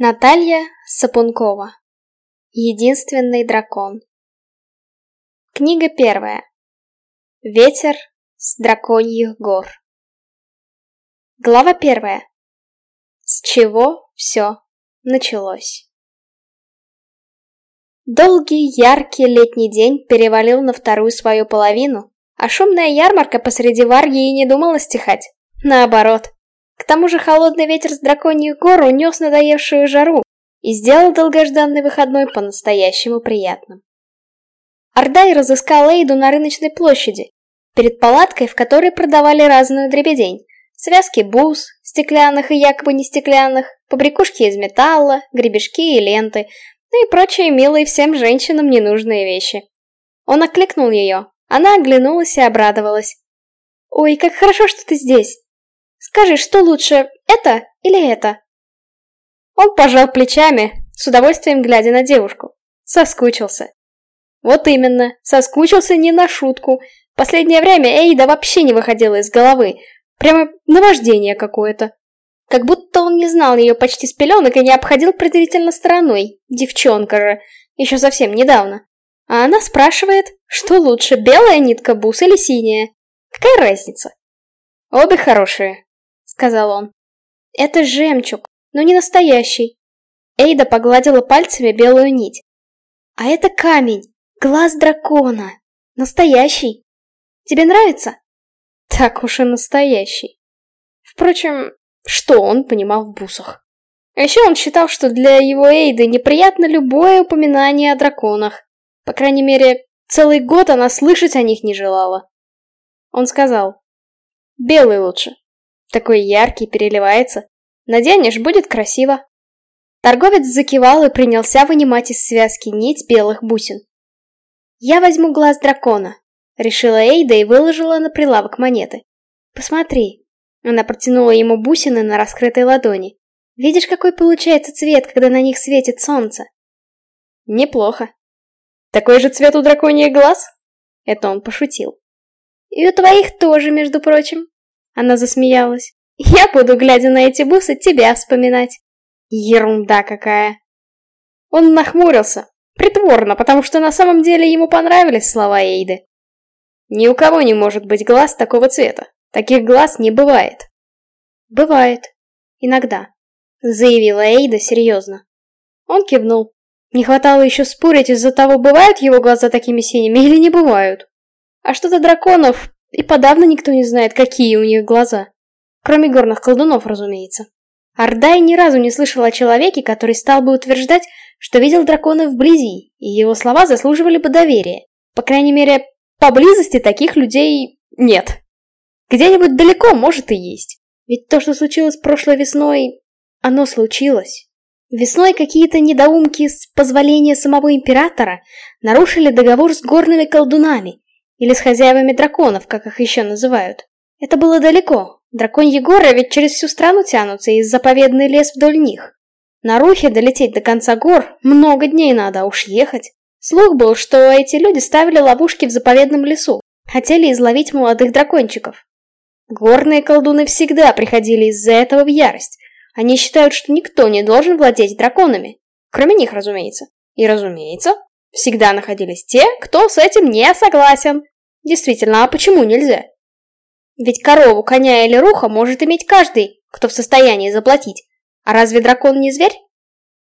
Наталья Сапункова. Единственный дракон. Книга первая. Ветер с драконьих гор. Глава первая. С чего все началось? Долгий, яркий летний день перевалил на вторую свою половину, а шумная ярмарка посреди Варги и не думала стихать. Наоборот, к тому же холодный ветер с драконьих гор унес надоевшую жару и сделал долгожданный выходной по-настоящему приятным. Ордай разыскал Эйду на рыночной площади, перед палаткой, в которой продавали разную дребедень. Связки бус, стеклянных и якобы не стеклянных, побрякушки из металла, гребешки и ленты, ну и прочие милые всем женщинам ненужные вещи. Он окликнул ее, она оглянулась и обрадовалась. «Ой, как хорошо, что ты здесь!» Скажи, что лучше, это или это?» Он пожал плечами, с удовольствием глядя на девушку. Соскучился. Вот именно, соскучился не на шутку. Последнее время Эйда вообще не выходила из головы. Прямо наваждение какое-то. Как будто он не знал ее почти с пеленок и не обходил предварительно стороной. Девчонка же. Еще совсем недавно. А она спрашивает, что лучше, белая нитка бус или синяя? Какая разница? Обе хорошие, сказал он. Это жемчуг, но не настоящий. Эйда погладила пальцами белую нить. А это камень, глаз дракона. Настоящий. Тебе нравится? Так уж и настоящий. Впрочем, что он понимал в бусах? А еще он считал, что для его Эйды неприятно любое упоминание о драконах. По крайней мере, целый год она слышать о них не желала. Он сказал, белый лучше. Такой яркий, переливается. Наденешь, будет красиво. Торговец закивал и принялся вынимать из связки нить белых бусин. «Я возьму глаз дракона», — решила Эйда и выложила на прилавок монеты. «Посмотри». Она протянула ему бусины на раскрытой ладони. «Видишь, какой получается цвет, когда на них светит солнце?» «Неплохо. Такой же цвет у драконьих глаз?» Это он пошутил. «И у твоих тоже, между прочим», она засмеялась. Я буду, глядя на эти бусы, тебя вспоминать. Ерунда какая. Он нахмурился. Притворно, потому что на самом деле ему понравились слова Эйды. Ни у кого не может быть глаз такого цвета. Таких глаз не бывает. Бывает. Иногда. Заявила Эйда серьезно. Он кивнул. Не хватало еще спорить из-за того, бывают его глаза такими синими или не бывают. А что-то драконов и подавно никто не знает, какие у них глаза. Кроме горных колдунов, разумеется. Ардай ни разу не слышал о человеке, который стал бы утверждать, что видел дракона вблизи, и его слова заслуживали бы доверия. По крайней мере, поблизости таких людей нет. Где-нибудь далеко, может, и есть. Ведь то, что случилось прошлой весной, оно случилось. Весной какие-то недоумки с позволения самого императора нарушили договор с горными колдунами, или с хозяевами драконов, как их еще называют. Это было далеко. Драконьи горы ведь через всю страну тянутся, и заповедный лес вдоль них. На Рухе долететь до конца гор много дней надо, а уж ехать. Слух был, что эти люди ставили ловушки в заповедном лесу. Хотели изловить молодых дракончиков. Горные колдуны всегда приходили из-за этого в ярость. Они считают, что никто не должен владеть драконами. Кроме них, разумеется. И разумеется, Всегда находились те, кто с этим не согласен. Действительно, а почему нельзя? Ведь корову, коня или руха может иметь каждый, кто в состоянии заплатить. А разве дракон не зверь?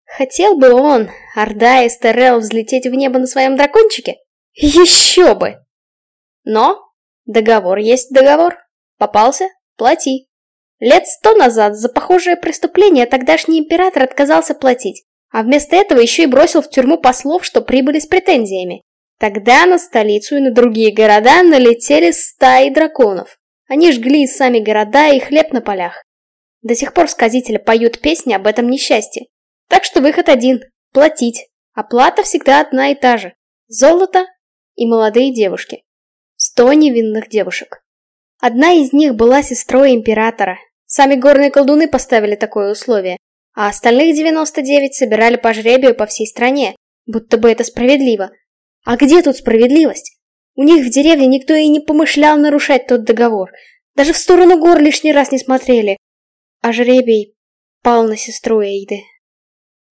Хотел бы он, Орда и Стерел, взлететь в небо на своем дракончике? Еще бы! Но договор есть договор. Попался – плати. Лет сто назад за похожее преступление тогдашний император отказался платить, а вместо этого еще и бросил в тюрьму послов, что прибыли с претензиями. Тогда на столицу и на другие города налетели стаи драконов. Они жгли сами города и хлеб на полях. До сих пор сказители поют песни об этом несчастье. Так что выход один – платить. Оплата всегда одна и та же. Золото и молодые девушки. Сто невинных девушек. Одна из них была сестрой императора. Сами горные колдуны поставили такое условие а остальных 99 собирали по жребию по всей стране, будто бы это справедливо. А где тут справедливость? У них в деревне никто и не помышлял нарушать тот договор. Даже в сторону гор лишний раз не смотрели. А жребий пал на сестру Эйды.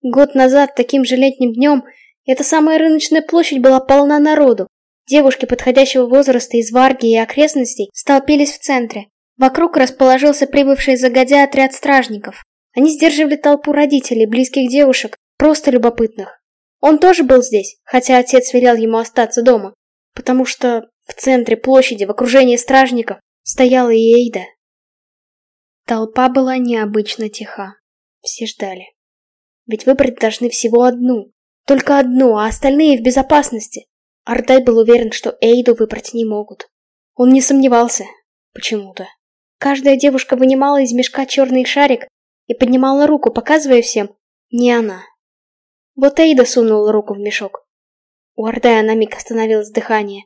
Год назад, таким же летним днем, эта самая рыночная площадь была полна народу. Девушки подходящего возраста из Варги и окрестностей столпились в центре. Вокруг расположился прибывший загодя отряд стражников. Они сдерживали толпу родителей, близких девушек, просто любопытных. Он тоже был здесь, хотя отец велел ему остаться дома, потому что в центре площади, в окружении стражников, стояла и Эйда. Толпа была необычно тиха. Все ждали. Ведь выбрать должны всего одну. Только одну, а остальные в безопасности. Ардай был уверен, что Эйду выбрать не могут. Он не сомневался. Почему-то. Каждая девушка вынимала из мешка черный шарик и поднимала руку, показывая всем «не она». Вот Эйда сунула руку в мешок. У Ардая на миг остановилось дыхание.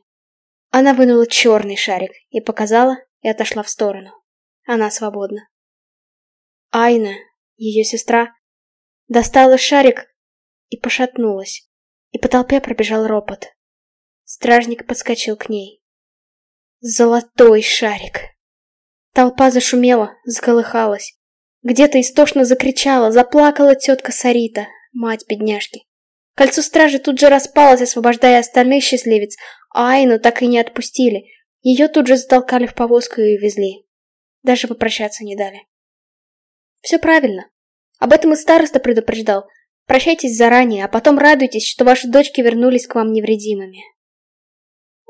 Она вынула черный шарик и показала, и отошла в сторону. Она свободна. Айна, ее сестра, достала шарик и пошатнулась, и по толпе пробежал ропот. Стражник подскочил к ней. Золотой шарик. Толпа зашумела, заколыхалась. Где-то истошно закричала, заплакала тетка Сарита, мать бедняжки. Кольцо стражи тут же распалось, освобождая остальных счастливец, а Айну так и не отпустили. Ее тут же затолкали в повозку и увезли. Даже попрощаться не дали. Все правильно. Об этом и староста предупреждал. Прощайтесь заранее, а потом радуйтесь, что ваши дочки вернулись к вам невредимыми.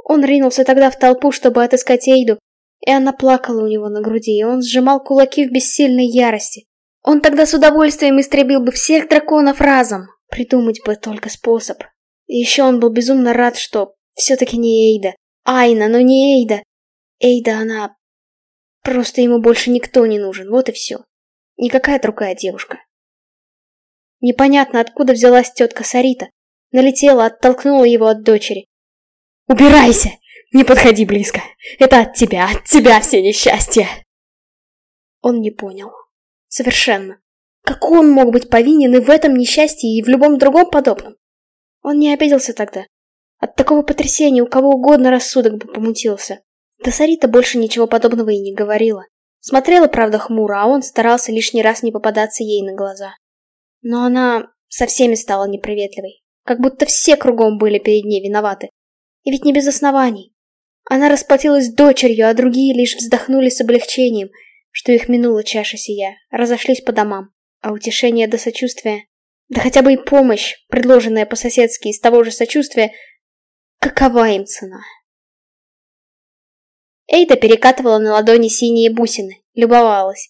Он ринулся тогда в толпу, чтобы отыскать Эйду, и она плакала у него на груди, и он сжимал кулаки в бессильной ярости. Он тогда с удовольствием истребил бы всех драконов разом, придумать бы только способ. И еще он был безумно рад, что все-таки не Эйда. Айна, но не Эйда. Эйда, она... Просто ему больше никто не нужен, вот и все. Никакая другая девушка. Непонятно, откуда взялась тетка Сарита. Налетела, оттолкнула его от дочери. «Убирайся! Не подходи близко! Это от тебя, от тебя все несчастья!» Он не понял. Совершенно. Как он мог быть повинен и в этом несчастье, и в любом другом подобном? Он не обиделся тогда. От такого потрясения у кого угодно рассудок бы помутился. Да Сарита больше ничего подобного и не говорила. Смотрела, правда, хмуро, а он старался лишний раз не попадаться ей на глаза. Но она со всеми стала неприветливой. Как будто все кругом были перед ней виноваты. И ведь не без оснований. Она расплатилась дочерью, а другие лишь вздохнули с облегчением, что их минула чаша сия, разошлись по домам. А утешение до сочувствия, да хотя бы и помощь, предложенная по-соседски из того же сочувствия, какова им цена? Эйда перекатывала на ладони синие бусины, любовалась.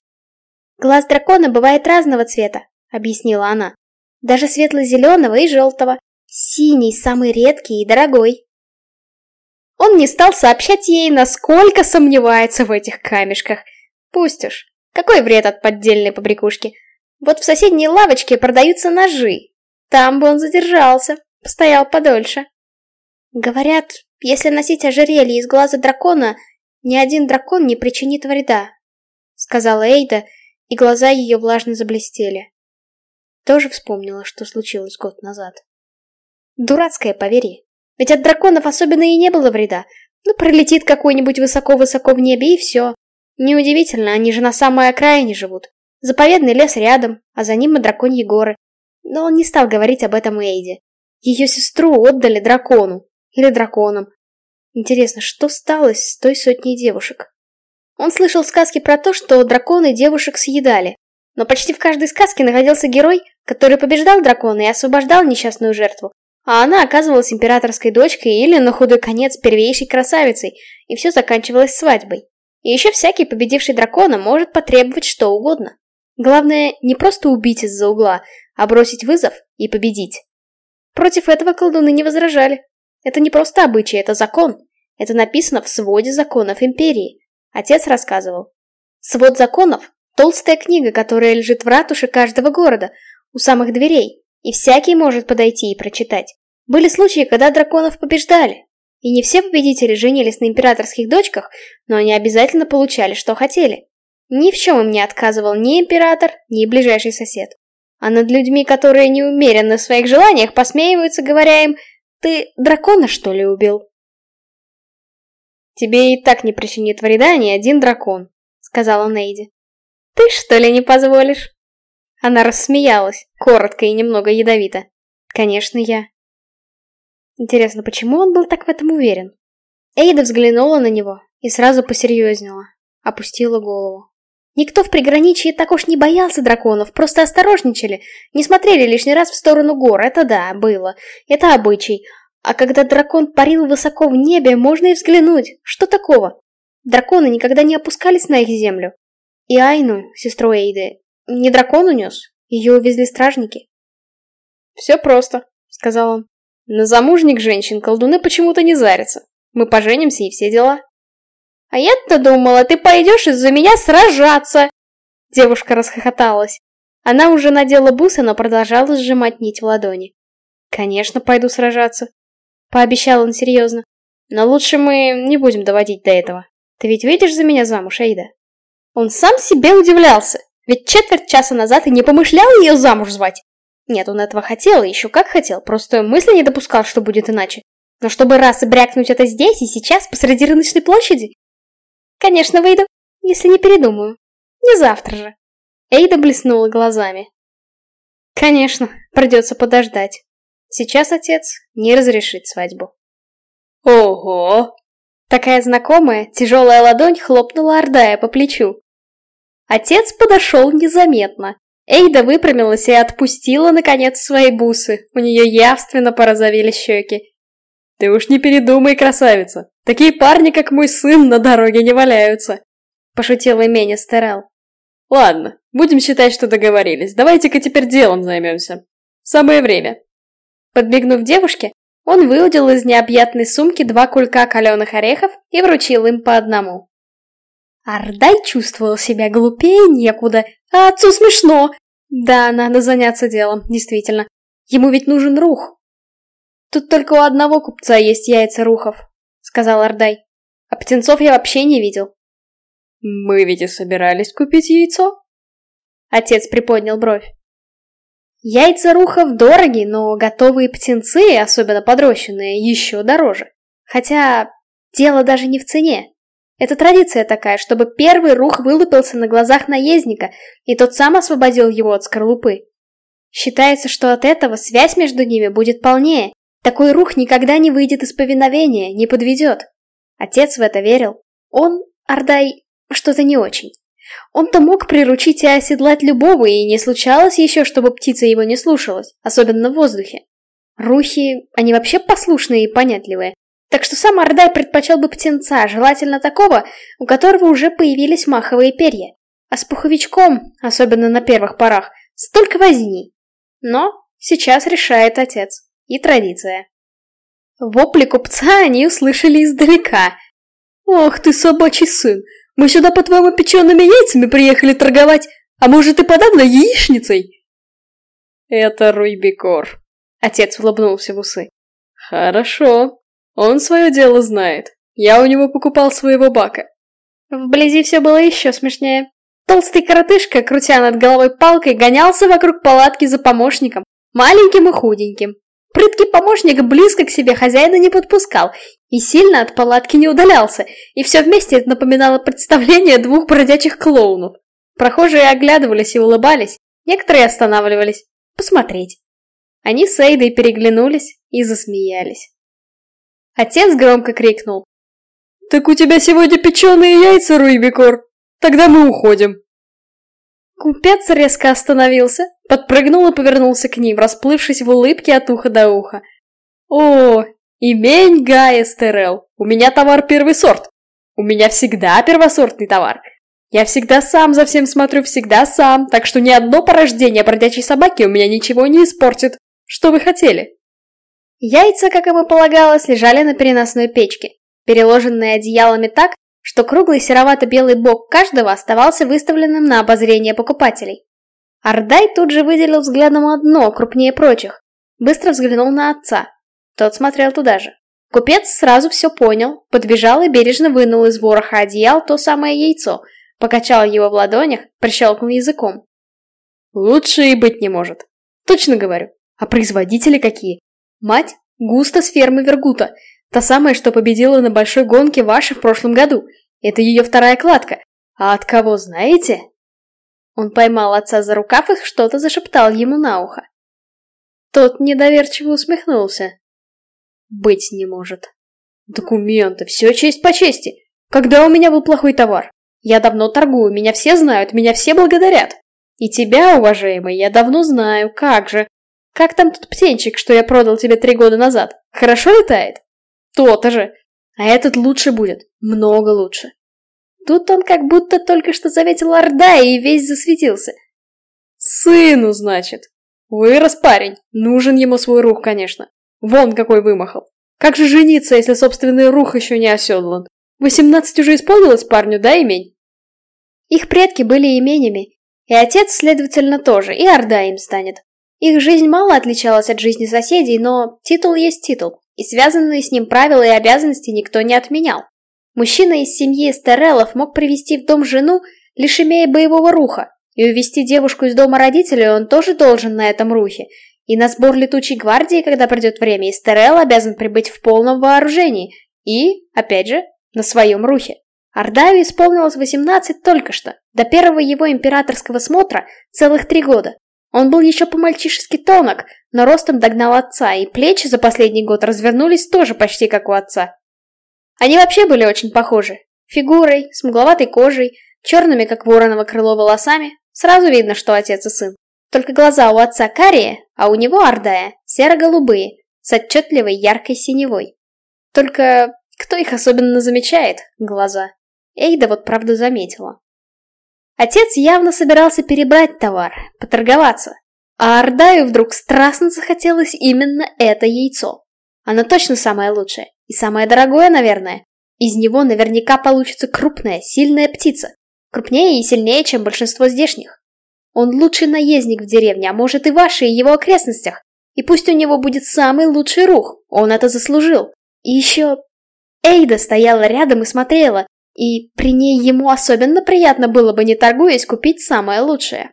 «Глаз дракона бывает разного цвета», — объяснила она. «Даже светло-зеленого и желтого. Синий самый редкий и дорогой». Он не стал сообщать ей, насколько сомневается в этих камешках. Пусть уж. Какой вред от поддельной побрякушки? Вот в соседней лавочке продаются ножи. Там бы он задержался, постоял подольше. Говорят, если носить ожерелье из глаза дракона, ни один дракон не причинит вреда, сказала Эйда, и глаза ее влажно заблестели. Тоже вспомнила, что случилось год назад. Дурацкое поверье. Ведь от драконов особенно и не было вреда. Ну, пролетит какой-нибудь высоко-высоко в небе, и все. Неудивительно, они же на самой окраине живут. Заповедный лес рядом, а за ним и драконьи горы. Но он не стал говорить об этом Эйде. Ее сестру отдали дракону. Или драконам. Интересно, что стало с той сотней девушек? Он слышал сказки про то, что драконы девушек съедали. Но почти в каждой сказке находился герой, который побеждал дракона и освобождал несчастную жертву, а она оказывалась императорской дочкой или, на худой конец, первейшей красавицей, и все заканчивалось свадьбой. И еще всякий победивший дракона может потребовать что угодно. Главное, не просто убить из-за угла, а бросить вызов и победить. Против этого колдуны не возражали. Это не просто обычай, это закон. Это написано в своде законов империи. Отец рассказывал. Свод законов – толстая книга, которая лежит в ратуше каждого города, у самых дверей, и всякий может подойти и прочитать. Были случаи, когда драконов побеждали. И не все победители женились на императорских дочках, но они обязательно получали, что хотели. Ни в чем им не отказывал ни император, ни ближайший сосед. А над людьми, которые не уверены в своих желаниях, посмеиваются, говоря им «Ты дракона, что ли, убил?» «Тебе и так не причинит вреда ни один дракон», — сказала Нейди. «Ты, что ли, не позволишь?» Она рассмеялась, коротко и немного ядовито. Конечно, я. Интересно, почему он был так в этом уверен? Эйда взглянула на него и сразу посерьезнела, опустила голову. Никто в приграничье так уж не боялся драконов, просто осторожничали, не смотрели лишний раз в сторону гор, это да, было, это обычай. А когда дракон парил высоко в небе, можно и взглянуть, что такого? Драконы никогда не опускались на их землю. И Айну, сестру Эйды, не дракон унес, ее увезли стражники. «Все просто», — сказал он. «На замужних женщин колдуны почему-то не зарятся. Мы поженимся и все дела». «А я-то думала, ты пойдешь из-за меня сражаться!» Девушка расхохоталась. Она уже надела бусы, но продолжала сжимать нить в ладони. «Конечно, пойду сражаться», — пообещал он серьезно. «Но лучше мы не будем доводить до этого. Ты ведь выйдешь за меня замуж, Эйда?» Он сам себе удивлялся, ведь четверть часа назад и не помышлял ее замуж звать. Нет, он этого хотел, и еще как хотел, просто мысли не допускал, что будет иначе. Но чтобы раз и брякнуть это здесь и сейчас, посреди рыночной площади? Конечно, выйду, если не передумаю. Не завтра же. Эйда блеснула глазами. Конечно, придется подождать. Сейчас отец не разрешит свадьбу. Ого! Такая знакомая, тяжелая ладонь хлопнула Ордая по плечу. Отец подошел незаметно. Эйда выпрямилась и отпустила, наконец, свои бусы. У нее явственно порозовели щеки. «Ты уж не передумай, красавица! Такие парни, как мой сын, на дороге не валяются!» Пошутила Меня Стерел. «Ладно, будем считать, что договорились. Давайте-ка теперь делом займемся. Самое время!» Подбегнув девушке, он выудил из необъятной сумки два кулька каленых орехов и вручил им по одному. Ардай чувствовал себя глупее некуда, а отцу смешно. Да, надо заняться делом, действительно. Ему ведь нужен рух. Тут только у одного купца есть яйца рухов, сказал Ардай. А птенцов я вообще не видел. Мы ведь и собирались купить яйцо. Отец приподнял бровь. Яйца рухов дороги, но готовые птенцы, особенно подрощенные, еще дороже. Хотя дело даже не в цене. Это традиция такая, чтобы первый рух вылупился на глазах наездника, и тот сам освободил его от скорлупы. Считается, что от этого связь между ними будет полнее. Такой рух никогда не выйдет из повиновения, не подведет. Отец в это верил. Он, Ардай, что-то не очень. Он-то мог приручить и оседлать любого, и не случалось еще, чтобы птица его не слушалась, особенно в воздухе. Рухи, они вообще послушные и понятливые. Так что сам Ордай предпочел бы птенца, желательно такого, у которого уже появились маховые перья. А с пуховичком, особенно на первых порах, столько возни. Но сейчас решает отец. И традиция. Вопли купца они услышали издалека. «Ох ты, собачий сын! Мы сюда по твоему печеными яйцами приехали торговать, а может и подавно яичницей?» «Это Руйбикор», — отец улыбнулся в усы. «Хорошо, он свое дело знает. Я у него покупал своего бака. Вблизи все было еще смешнее. Толстый коротышка, крутя над головой палкой, гонялся вокруг палатки за помощником, маленьким и худеньким. Прыткий помощник близко к себе хозяина не подпускал и сильно от палатки не удалялся, и все вместе это напоминало представление двух бродячих клоунов. Прохожие оглядывались и улыбались, некоторые останавливались. Посмотреть. Они с Эйдой переглянулись и засмеялись. Отец громко крикнул. «Так у тебя сегодня печеные яйца, Руйбикор! Тогда мы уходим!» Купец резко остановился, подпрыгнул и повернулся к ним, расплывшись в улыбке от уха до уха. «О, имень Гая Стерел! У меня товар первый сорт! У меня всегда первосортный товар! Я всегда сам за всем смотрю, всегда сам, так что ни одно порождение бродячей собаки у меня ничего не испортит. Что вы хотели?» Яйца, как им и полагалось, лежали на переносной печке, переложенные одеялами так, что круглый серовато-белый бок каждого оставался выставленным на обозрение покупателей. Ардай тут же выделил взглядом одно, крупнее прочих. Быстро взглянул на отца. Тот смотрел туда же. Купец сразу все понял, подбежал и бережно вынул из вороха одеял то самое яйцо, покачал его в ладонях, прищелкнул языком. Лучше и быть не может. Точно говорю. А производители какие? Мать – Густа с фермы Вергута, та самая, что победила на большой гонке вашей в прошлом году. Это ее вторая кладка. А от кого знаете? Он поймал отца за рукав и что-то зашептал ему на ухо. Тот недоверчиво усмехнулся. Быть не может. Документы, все честь по чести. Когда у меня был плохой товар? Я давно торгую, меня все знают, меня все благодарят. И тебя, уважаемый, я давно знаю, как же. Как там тот птенчик, что я продал тебе три года назад? Хорошо летает? То-то же. А этот лучше будет, много лучше. Тут он как будто только что заметил Орда и весь засветился. Сыну, значит. Вырос парень, нужен ему свой рух, конечно. Вон какой вымахал. Как же жениться, если собственный рух еще не оседлан? Восемнадцать уже исполнилось парню, да, имень? Их предки были именями, и отец, следовательно, тоже, и Орда им станет. Их жизнь мало отличалась от жизни соседей, но титул есть титул, и связанные с ним правила и обязанности никто не отменял. Мужчина из семьи Эстереллов мог привести в дом жену, лишь имея боевого руха, и увести девушку из дома родителей он тоже должен на этом рухе, и на сбор летучей гвардии, когда придет время, Эстерелл обязан прибыть в полном вооружении, и, опять же, на своем рухе. Ардаю исполнилось 18 только что, до первого его императорского смотра целых три года. Он был еще по-мальчишески тонок, но ростом догнал отца, и плечи за последний год развернулись тоже почти как у отца. Они вообще были очень похожи. Фигурой, смугловатой кожей, черными, как вороново крыло, волосами. Сразу видно, что отец и сын. Только глаза у отца карие, а у него ордая, серо-голубые, с отчетливой яркой синевой. Только кто их особенно замечает, глаза? Эйда вот правда заметила. Отец явно собирался перебрать товар, поторговаться. А Ардаю вдруг страстно захотелось именно это яйцо. Оно точно самое лучшее. И самое дорогое, наверное. Из него наверняка получится крупная, сильная птица. Крупнее и сильнее, чем большинство здешних. Он лучший наездник в деревне, а может и вашей, и его окрестностях. И пусть у него будет самый лучший рух, он это заслужил. И еще... Эйда стояла рядом и смотрела, и при ней ему особенно приятно было бы, не торгуясь, купить самое лучшее.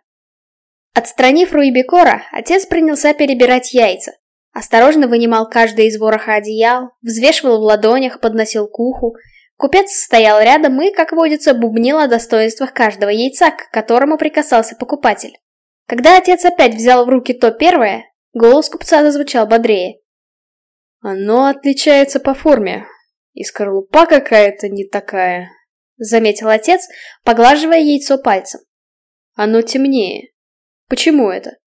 Отстранив Руибикора, отец принялся перебирать яйца. Осторожно вынимал каждый из вороха одеял, взвешивал в ладонях, подносил к уху. Купец стоял рядом и, как водится, бубнил о достоинствах каждого яйца, к которому прикасался покупатель. Когда отец опять взял в руки то первое, голос купца зазвучал бодрее. «Оно отличается по форме, и скорлупа какая-то не такая, заметил отец, поглаживая яйцо пальцем. Оно темнее. Почему это?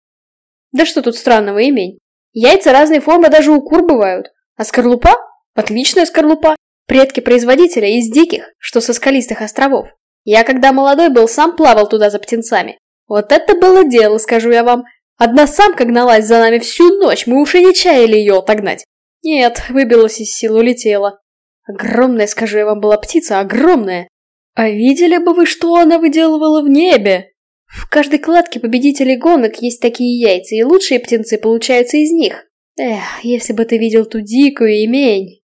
Да что тут странного, имень? Яйца разной формы даже у кур бывают. А скорлупа? Отличная скорлупа. Предки производителя из диких, что со скалистых островов. Я когда молодой был, сам плавал туда за птенцами. Вот это было дело, скажу я вам. Одна самка гналась за нами всю ночь, мы уж и не чаяли ее отогнать. Нет, выбилась из сил, улетела. Огромная, скажу я вам, была птица, огромная. А видели бы вы, что она выделывала в небе? В каждой кладке победителей гонок есть такие яйца, и лучшие птенцы получаются из них. Эх, если бы ты видел ту дикую имень.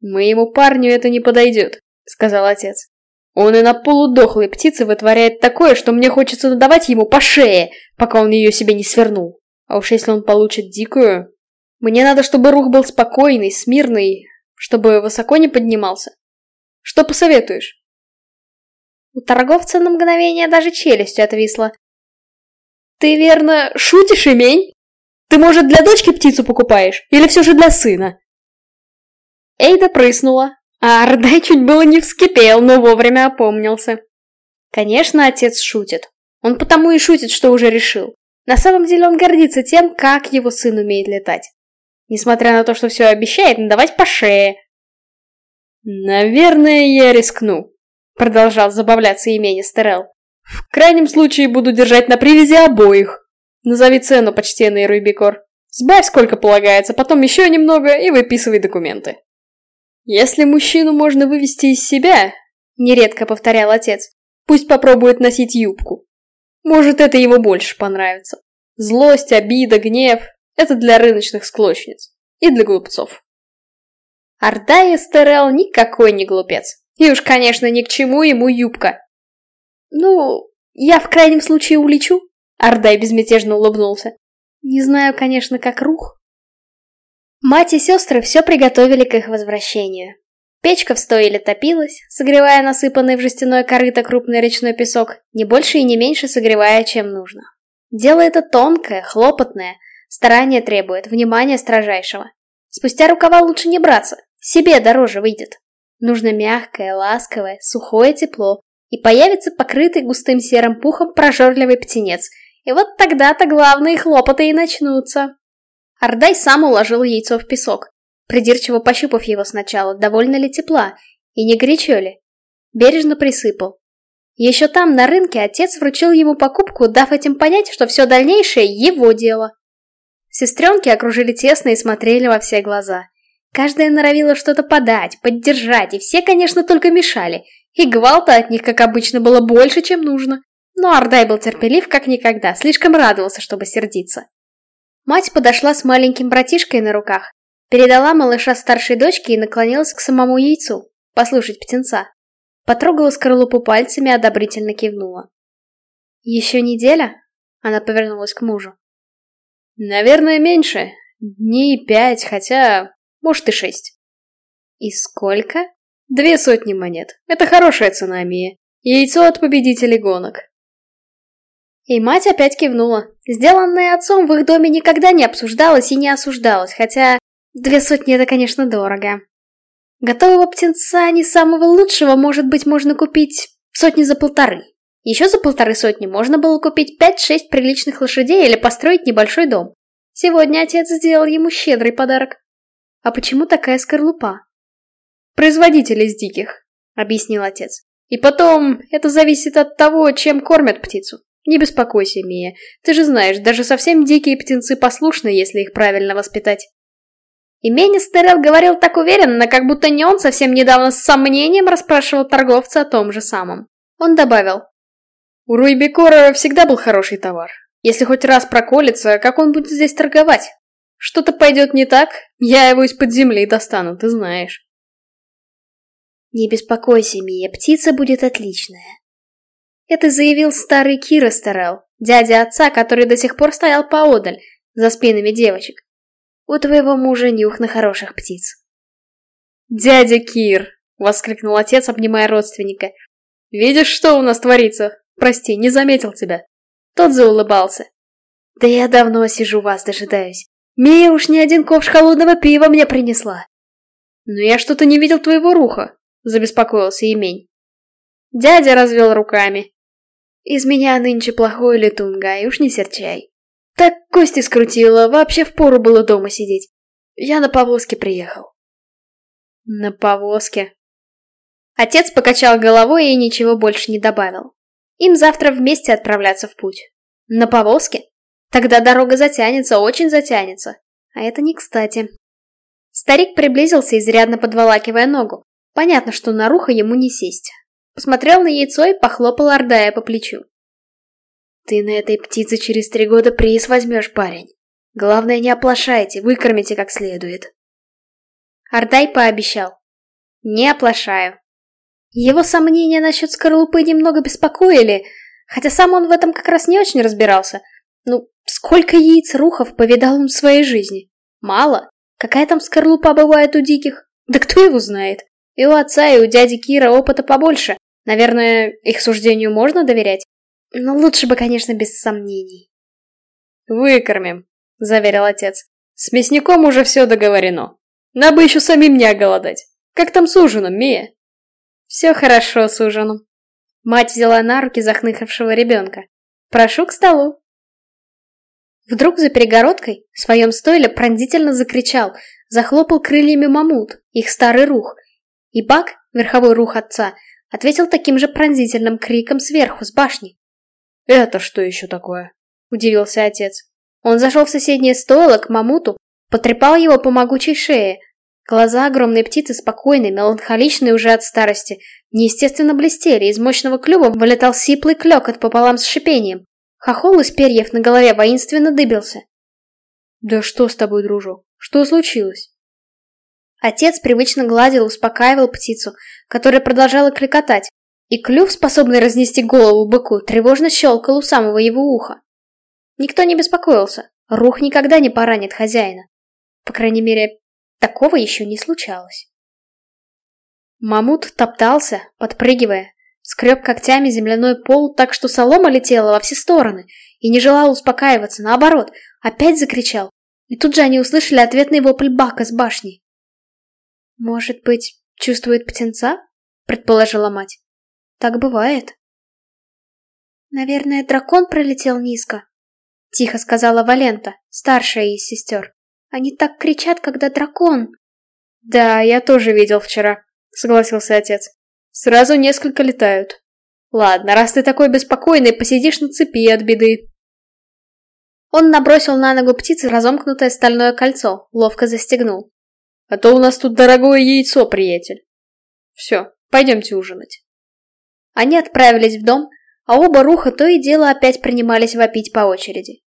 Моему парню это не подойдет, сказал отец. Он и на полудохлой птице вытворяет такое, что мне хочется надавать ему по шее, пока он ее себе не свернул. А уж если он получит дикую... Мне надо, чтобы рух был спокойный, смирный, чтобы высоко не поднимался. Что посоветуешь? У торговца на мгновение даже челюсть отвисла. Ты верно шутишь, имень? Ты, может, для дочки птицу покупаешь? Или все же для сына? Эйда прыснула, а Ардай чуть было не вскипел, но вовремя опомнился. Конечно, отец шутит. Он потому и шутит, что уже решил. На самом деле он гордится тем, как его сын умеет летать. Несмотря на то, что все обещает надавать по шее. «Наверное, я рискну», — продолжал забавляться имени Стерел. «В крайнем случае буду держать на привязи обоих. Назови цену, почтенный Рубикор. Сбавь сколько полагается, потом еще немного и выписывай документы». «Если мужчину можно вывести из себя», — нередко повторял отец, «пусть попробует носить юбку. Может, это ему больше понравится. Злость, обида, гнев это для рыночных склочниц. И для глупцов. Орда Эстерел никакой не глупец. И уж, конечно, ни к чему ему юбка. Ну, я в крайнем случае улечу. Ордай безмятежно улыбнулся. Не знаю, конечно, как рух. Мать и сестры все приготовили к их возвращению. Печка в стойле топилась, согревая насыпанный в жестяное корыто крупный речной песок, не больше и не меньше согревая, чем нужно. Дело это тонкое, хлопотное, старание требует, внимания строжайшего. Спустя рукава лучше не браться, себе дороже выйдет. Нужно мягкое, ласковое, сухое тепло, и появится покрытый густым серым пухом прожорливый птенец. И вот тогда-то главные хлопоты и начнутся. Ардай сам уложил яйцо в песок, придирчиво пощупав его сначала, довольно ли тепла, и не горячо ли. Бережно присыпал. Еще там, на рынке, отец вручил ему покупку, дав этим понять, что все дальнейшее — его дело. Сестренки окружили тесно и смотрели во все глаза. Каждая норовила что-то подать, поддержать, и все, конечно, только мешали. И гвалта от них, как обычно, было больше, чем нужно. Но Ардай был терпелив, как никогда, слишком радовался, чтобы сердиться. Мать подошла с маленьким братишкой на руках, передала малыша старшей дочке и наклонилась к самому яйцу, послушать птенца. Потрогала скорлупу пальцами, одобрительно кивнула. «Еще неделя?» Она повернулась к мужу. «Наверное, меньше. Дней пять, хотя может и шесть. И сколько? Две сотни монет. Это хорошая цена, Мия. Яйцо от победителей гонок. И мать опять кивнула. Сделанное отцом в их доме никогда не обсуждалось и не осуждалось, хотя две сотни это, конечно, дорого. Готового птенца не самого лучшего, может быть, можно купить сотни за полторы. Еще за полторы сотни можно было купить пять-шесть приличных лошадей или построить небольшой дом. Сегодня отец сделал ему щедрый подарок. А почему такая скорлупа? Производитель из диких, объяснил отец. И потом, это зависит от того, чем кормят птицу. Не беспокойся, Мия. Ты же знаешь, даже совсем дикие птенцы послушны, если их правильно воспитать. И Менестерел говорил так уверенно, как будто не он совсем недавно с сомнением расспрашивал торговца о том же самом. Он добавил. У Руйбекора всегда был хороший товар. Если хоть раз проколется, как он будет здесь торговать? Что-то пойдет не так, я его из-под земли достану, ты знаешь. Не беспокойся, Мия, птица будет отличная. Это заявил старый Кира Старел, дядя отца, который до сих пор стоял поодаль, за спинами девочек. У твоего мужа нюх на хороших птиц. «Дядя Кир!» — воскликнул отец, обнимая родственника. «Видишь, что у нас творится? Прости, не заметил тебя». Тот заулыбался. «Да я давно сижу вас, дожидаюсь. Мия уж не один ковш холодного пива мне принесла. Но я что-то не видел твоего руха, забеспокоился Емень. Дядя развел руками. Из меня нынче плохой летунга, и уж не серчай. Так кости скрутила, вообще впору было дома сидеть. Я на повозке приехал. На повозке? Отец покачал головой и ничего больше не добавил. Им завтра вместе отправляться в путь. На повозке? Тогда дорога затянется, очень затянется. А это не кстати. Старик приблизился, изрядно подволакивая ногу. Понятно, что на рухо ему не сесть. Посмотрел на яйцо и похлопал Ордая по плечу. Ты на этой птице через три года приз возьмешь, парень. Главное, не оплошайте, выкормите как следует. Ордай пообещал. Не оплошаю. Его сомнения насчет скорлупы немного беспокоили, хотя сам он в этом как раз не очень разбирался. Ну, Сколько яиц рухов повидал он в своей жизни? Мало. Какая там скорлупа бывает у диких? Да кто его знает? И у отца, и у дяди Кира опыта побольше. Наверное, их суждению можно доверять? Но лучше бы, конечно, без сомнений. «Выкормим», — заверил отец. «С мясником уже все договорено. Надо бы еще самим не оголодать. Как там с ужином, Мия?» «Все хорошо с ужином». Мать взяла на руки захныкавшего ребенка. «Прошу к столу». Вдруг за перегородкой в своем стойле пронзительно закричал, захлопал крыльями мамут, их старый рух. И Бак, верховой рух отца, ответил таким же пронзительным криком сверху, с башни. «Это что еще такое?» – удивился отец. Он зашел в соседнее стойло к мамуту, потрепал его по могучей шее. Глаза огромной птицы спокойные, меланхоличные уже от старости, неестественно блестели, из мощного клюва вылетал сиплый клёкот пополам с шипением. Хохол из перьев на голове воинственно дыбился. «Да что с тобой, дружок? Что случилось?» Отец привычно гладил, успокаивал птицу, которая продолжала кликотать, и клюв, способный разнести голову быку, тревожно щелкал у самого его уха. Никто не беспокоился, рух никогда не поранит хозяина. По крайней мере, такого еще не случалось. Мамут топтался, подпрыгивая, скреб когтями земляной пол так, что солома летела во все стороны, и не желал успокаиваться, наоборот, опять закричал. И тут же они услышали ответный вопль Бака с башни. «Может быть, чувствует птенца?» — предположила мать. «Так бывает». «Наверное, дракон пролетел низко», — тихо сказала Валента, старшая из сестер. «Они так кричат, когда дракон...» «Да, я тоже видел вчера», — согласился отец. «Сразу несколько летают. Ладно, раз ты такой беспокойный, посидишь на цепи от беды». Он набросил на ногу птицы разомкнутое стальное кольцо, ловко застегнул. «А то у нас тут дорогое яйцо, приятель. Все, пойдемте ужинать». Они отправились в дом, а оба руха то и дело опять принимались вопить по очереди.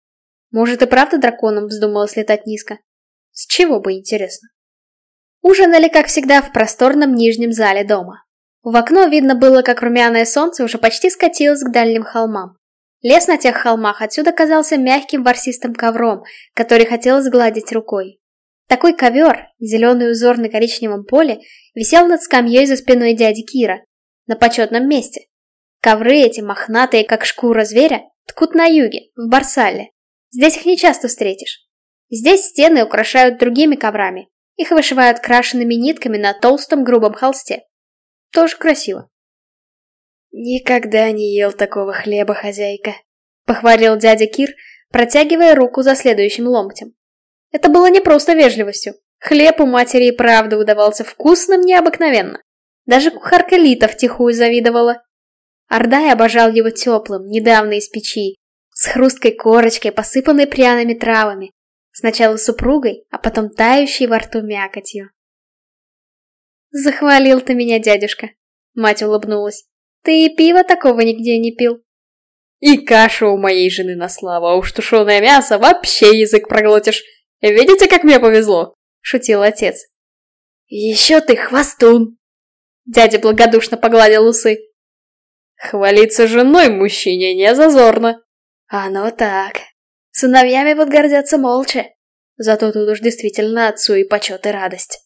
Может и правда драконом вздумалось летать низко? С чего бы, интересно? Ужинали, как всегда, в просторном нижнем зале дома. В окно видно было, как румяное солнце уже почти скатилось к дальним холмам. Лес на тех холмах отсюда казался мягким ворсистым ковром, который хотелось гладить рукой. Такой ковер, зеленый узор на коричневом поле, висел над скамьей за спиной дяди Кира, на почетном месте, Ковры эти, мохнатые, как шкура зверя, ткут на юге, в Барсале. Здесь их не часто встретишь. Здесь стены украшают другими коврами. Их вышивают крашенными нитками на толстом грубом холсте. Тоже красиво. «Никогда не ел такого хлеба, хозяйка», — похвалил дядя Кир, протягивая руку за следующим ломтем. Это было не просто вежливостью. Хлеб у матери и правда удавался вкусным необыкновенно. Даже кухарка Лита втихую завидовала. Ардай обожал его теплым, недавно из печи, с хрусткой корочкой, посыпанной пряными травами. Сначала супругой, а потом тающей во рту мякотью. «Захвалил ты меня, дядюшка», — мать улыбнулась. «Ты и пива такого нигде не пил». «И каша у моей жены на славу, а уж тушеное мясо вообще язык проглотишь. Видите, как мне повезло?» — шутил отец. «Еще ты хвостун!» Дядя благодушно погладил усы. Хвалиться женой мужчине не зазорно. Оно так. Сыновьями вот гордятся молча. Зато тут уж действительно отцу и почет и радость.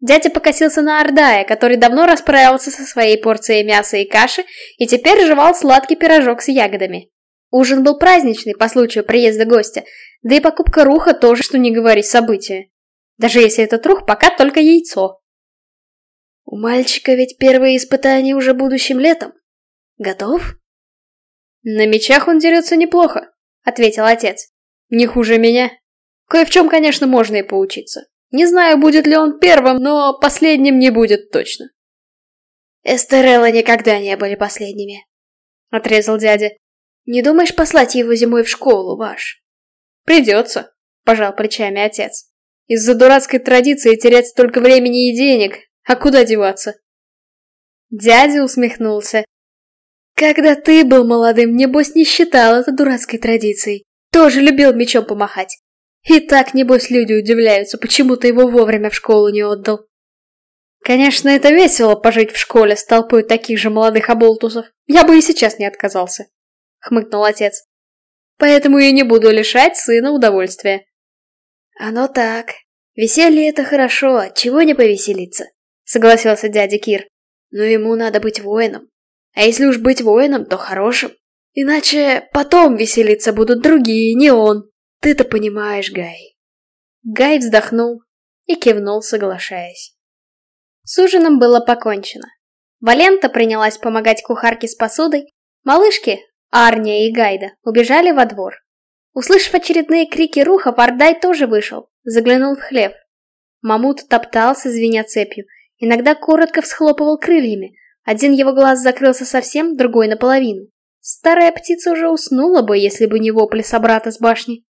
Дядя покосился на Ордая, который давно расправился со своей порцией мяса и каши и теперь жевал сладкий пирожок с ягодами. Ужин был праздничный по случаю приезда гостя, да и покупка руха тоже, что не говори, событие. Даже если этот рух пока только яйцо. У мальчика ведь первые испытания уже будущим летом. Готов? На мечах он дерется неплохо, ответил отец. Не хуже меня. Кое в чем, конечно, можно и поучиться. Не знаю, будет ли он первым, но последним не будет точно. Эстерелла никогда не были последними, отрезал дядя. Не думаешь послать его зимой в школу, ваш? Придется, пожал плечами отец. Из-за дурацкой традиции терять столько времени и денег, а куда деваться? Дядя усмехнулся. Когда ты был молодым, небось не считал это дурацкой традицией. Тоже любил мечом помахать. И так, небось, люди удивляются, почему ты его вовремя в школу не отдал. Конечно, это весело пожить в школе с толпой таких же молодых оболтусов. Я бы и сейчас не отказался. Хмыкнул отец. Поэтому я не буду лишать сына удовольствия. Оно так. Веселье это хорошо, чего не повеселиться? Согласился дядя Кир. Но ему надо быть воином. А если уж быть воином, то хорошим. Иначе потом веселиться будут другие, не он. Ты-то понимаешь, Гай. Гай вздохнул и кивнул, соглашаясь. С ужином было покончено. Валента принялась помогать кухарке с посудой, малышки, Арния и Гайда, убежали во двор. Услышав очередные крики руха, Вардай тоже вышел, заглянул в хлев. Мамут топтался, звеня цепью, иногда коротко всхлопывал крыльями, один его глаз закрылся совсем, другой наполовину. Старая птица уже уснула бы, если бы не вопли собрата с башни.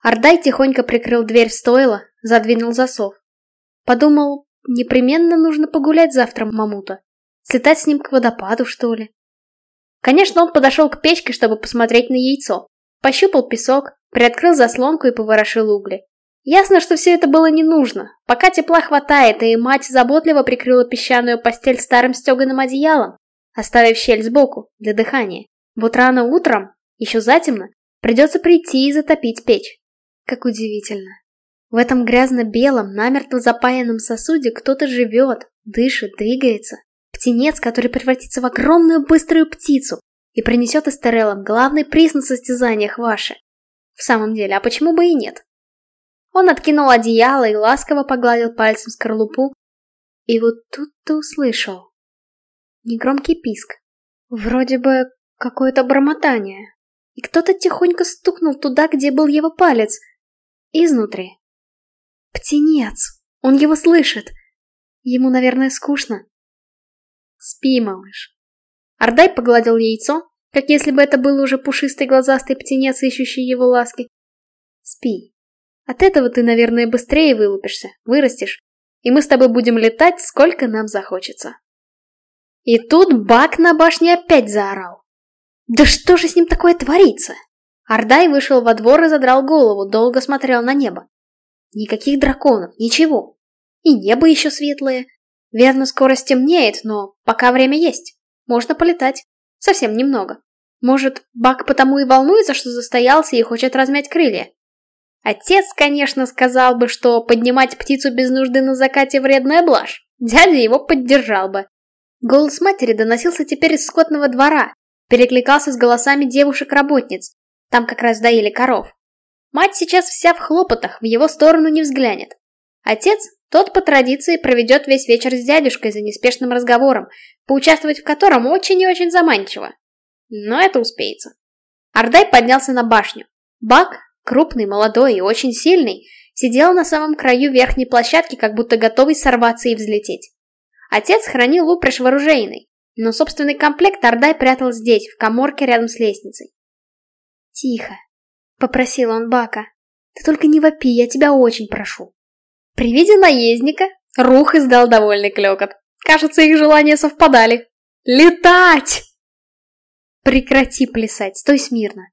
Ардай тихонько прикрыл дверь в стойло, задвинул засов. Подумал, непременно нужно погулять завтра мамута. Слетать с ним к водопаду, что ли. Конечно, он подошел к печке, чтобы посмотреть на яйцо. Пощупал песок, приоткрыл заслонку и поворошил угли. Ясно, что все это было не нужно. Пока тепла хватает, и мать заботливо прикрыла песчаную постель старым стеганым одеялом, оставив щель сбоку, для дыхания. Вот рано утром, еще затемно, придется прийти и затопить печь. Как удивительно. В этом грязно-белом, намертво запаянном сосуде кто-то живет, Дышит, двигается. Птенец, который превратится в огромную быструю птицу и принесет Эстереллам главный приз на состязаниях ваши. В самом деле, а почему бы и нет? Он откинул одеяло и ласково погладил пальцем скорлупу, и вот тут-то услышал. Негромкий писк. Вроде бы какое-то бормотание. И кто-то тихонько стукнул туда, где был его палец. Изнутри. Птенец. Он его слышит. Ему, наверное, скучно. Спи, малыш. Ардай погладил яйцо, как если бы это был уже пушистый глазастый птенец, ищущий его ласки. Спи. От этого ты, наверное, быстрее вылупишься, вырастешь, и мы с тобой будем летать, сколько нам захочется. И тут Бак на башне опять заорал. Да что же с ним такое творится? Ардай вышел во двор и задрал голову, долго смотрел на небо. Никаких драконов, ничего. И небо еще светлое. Верно, скоро стемнеет, но пока время есть. Можно полетать. Совсем немного. Может, Бак потому и волнуется, что застоялся и хочет размять крылья. Отец, конечно, сказал бы, что поднимать птицу без нужды на закате вредная блажь. Дядя его поддержал бы. Голос матери доносился теперь из скотного двора, перекликался с голосами девушек-работниц. Там как раз доили коров. Мать сейчас вся в хлопотах, в его сторону не взглянет. Отец, тот по традиции проведет весь вечер с дядюшкой за неспешным разговором, поучаствовать в котором очень и очень заманчиво. Но это успеется. Ардай поднялся на башню. Бак, крупный, молодой и очень сильный, сидел на самом краю верхней площадки, как будто готовый сорваться и взлететь. Отец хранил упряжь вооружейной, но собственный комплект Ардай прятал здесь, в коморке рядом с лестницей. «Тихо», — попросил он Бака. «Ты только не вопи, я тебя очень прошу». При виде наездника Рух издал довольный клёкот. Кажется, их желания совпадали. «Летать!» «Прекрати плясать, стой смирно!»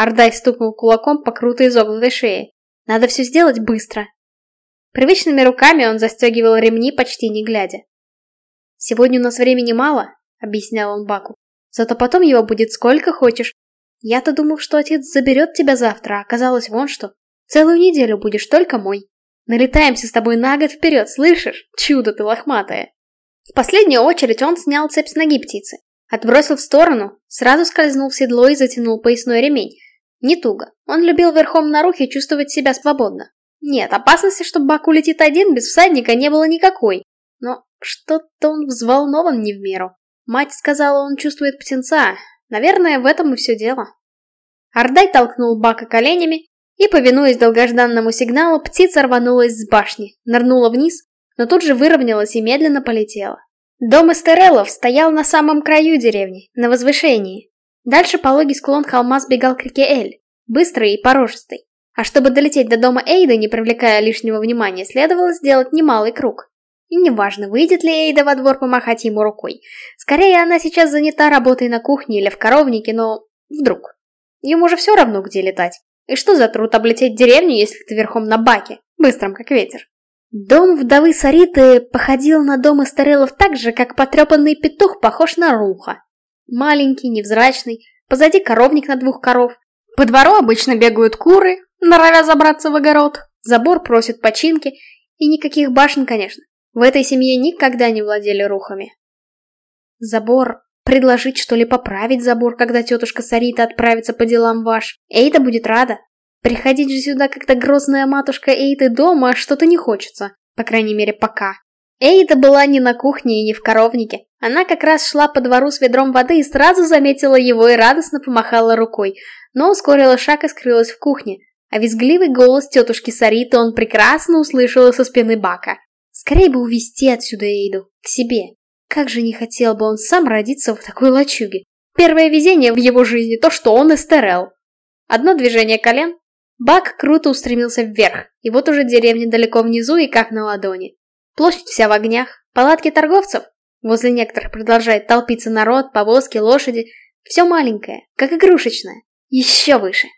Ардай стукнул кулаком по круто изогнутой шее. «Надо все сделать быстро!» Привычными руками он застегивал ремни, почти не глядя. «Сегодня у нас времени мало», — объяснял он Баку. «Зато потом его будет сколько хочешь. Я-то думал, что отец заберет тебя завтра, а оказалось вон что. Целую неделю будешь только мой. Налетаемся с тобой на год вперед, слышишь? Чудо ты лохматое!» В последнюю очередь он снял цепь с ноги птицы, отбросил в сторону, сразу скользнул в седло и затянул поясной ремень. Не туго. Он любил верхом на рухе чувствовать себя свободно. Нет, опасности, что Бак улетит один без всадника, не было никакой. Но что-то он взволнован не в меру. Мать сказала, он чувствует птенца. Наверное, в этом и все дело. Ардай толкнул Бака коленями, и, повинуясь долгожданному сигналу, птица рванулась с башни, нырнула вниз, но тут же выровнялась и медленно полетела. Дом Эстереллов стоял на самом краю деревни, на возвышении. Дальше пологий склон холма сбегал к реке Эль, быстрый и порожистый. А чтобы долететь до дома Эйда, не привлекая лишнего внимания, следовало сделать немалый круг. И неважно, выйдет ли Эйда во двор помахать ему рукой. Скорее, она сейчас занята работой на кухне или в коровнике, но вдруг. Ему же все равно, где летать. И что за труд облететь деревню, если ты верхом на баке, быстром как ветер? Дом вдовы Сариты походил на дом Эстерелов так же, как потрепанный петух похож на руха. Маленький, невзрачный, позади коровник на двух коров. По двору обычно бегают куры, норовя забраться в огород. Забор просит починки, и никаких башен, конечно. В этой семье никогда не владели рухами. Забор... Предложить, что ли, поправить забор, когда тетушка Сарита отправится по делам ваш. Эйда будет рада. Приходить же сюда, когда грозная матушка Эйты дома, что-то не хочется. По крайней мере, пока. Эйда была не на кухне и не в коровнике. Она как раз шла по двору с ведром воды и сразу заметила его и радостно помахала рукой, но ускорила шаг и скрылась в кухне. А визгливый голос тетушки Сариты он прекрасно услышал со спины Бака. Скорее бы увести отсюда Эйду, к себе. Как же не хотел бы он сам родиться в такой лачуге. Первое везение в его жизни то, что он эстерел. Одно движение колен, Бак круто устремился вверх, и вот уже деревня далеко внизу и как на ладони. Площадь вся в огнях, палатки торговцев. Возле некоторых продолжает толпиться народ, повозки, лошади. Все маленькое, как игрушечное. Еще выше.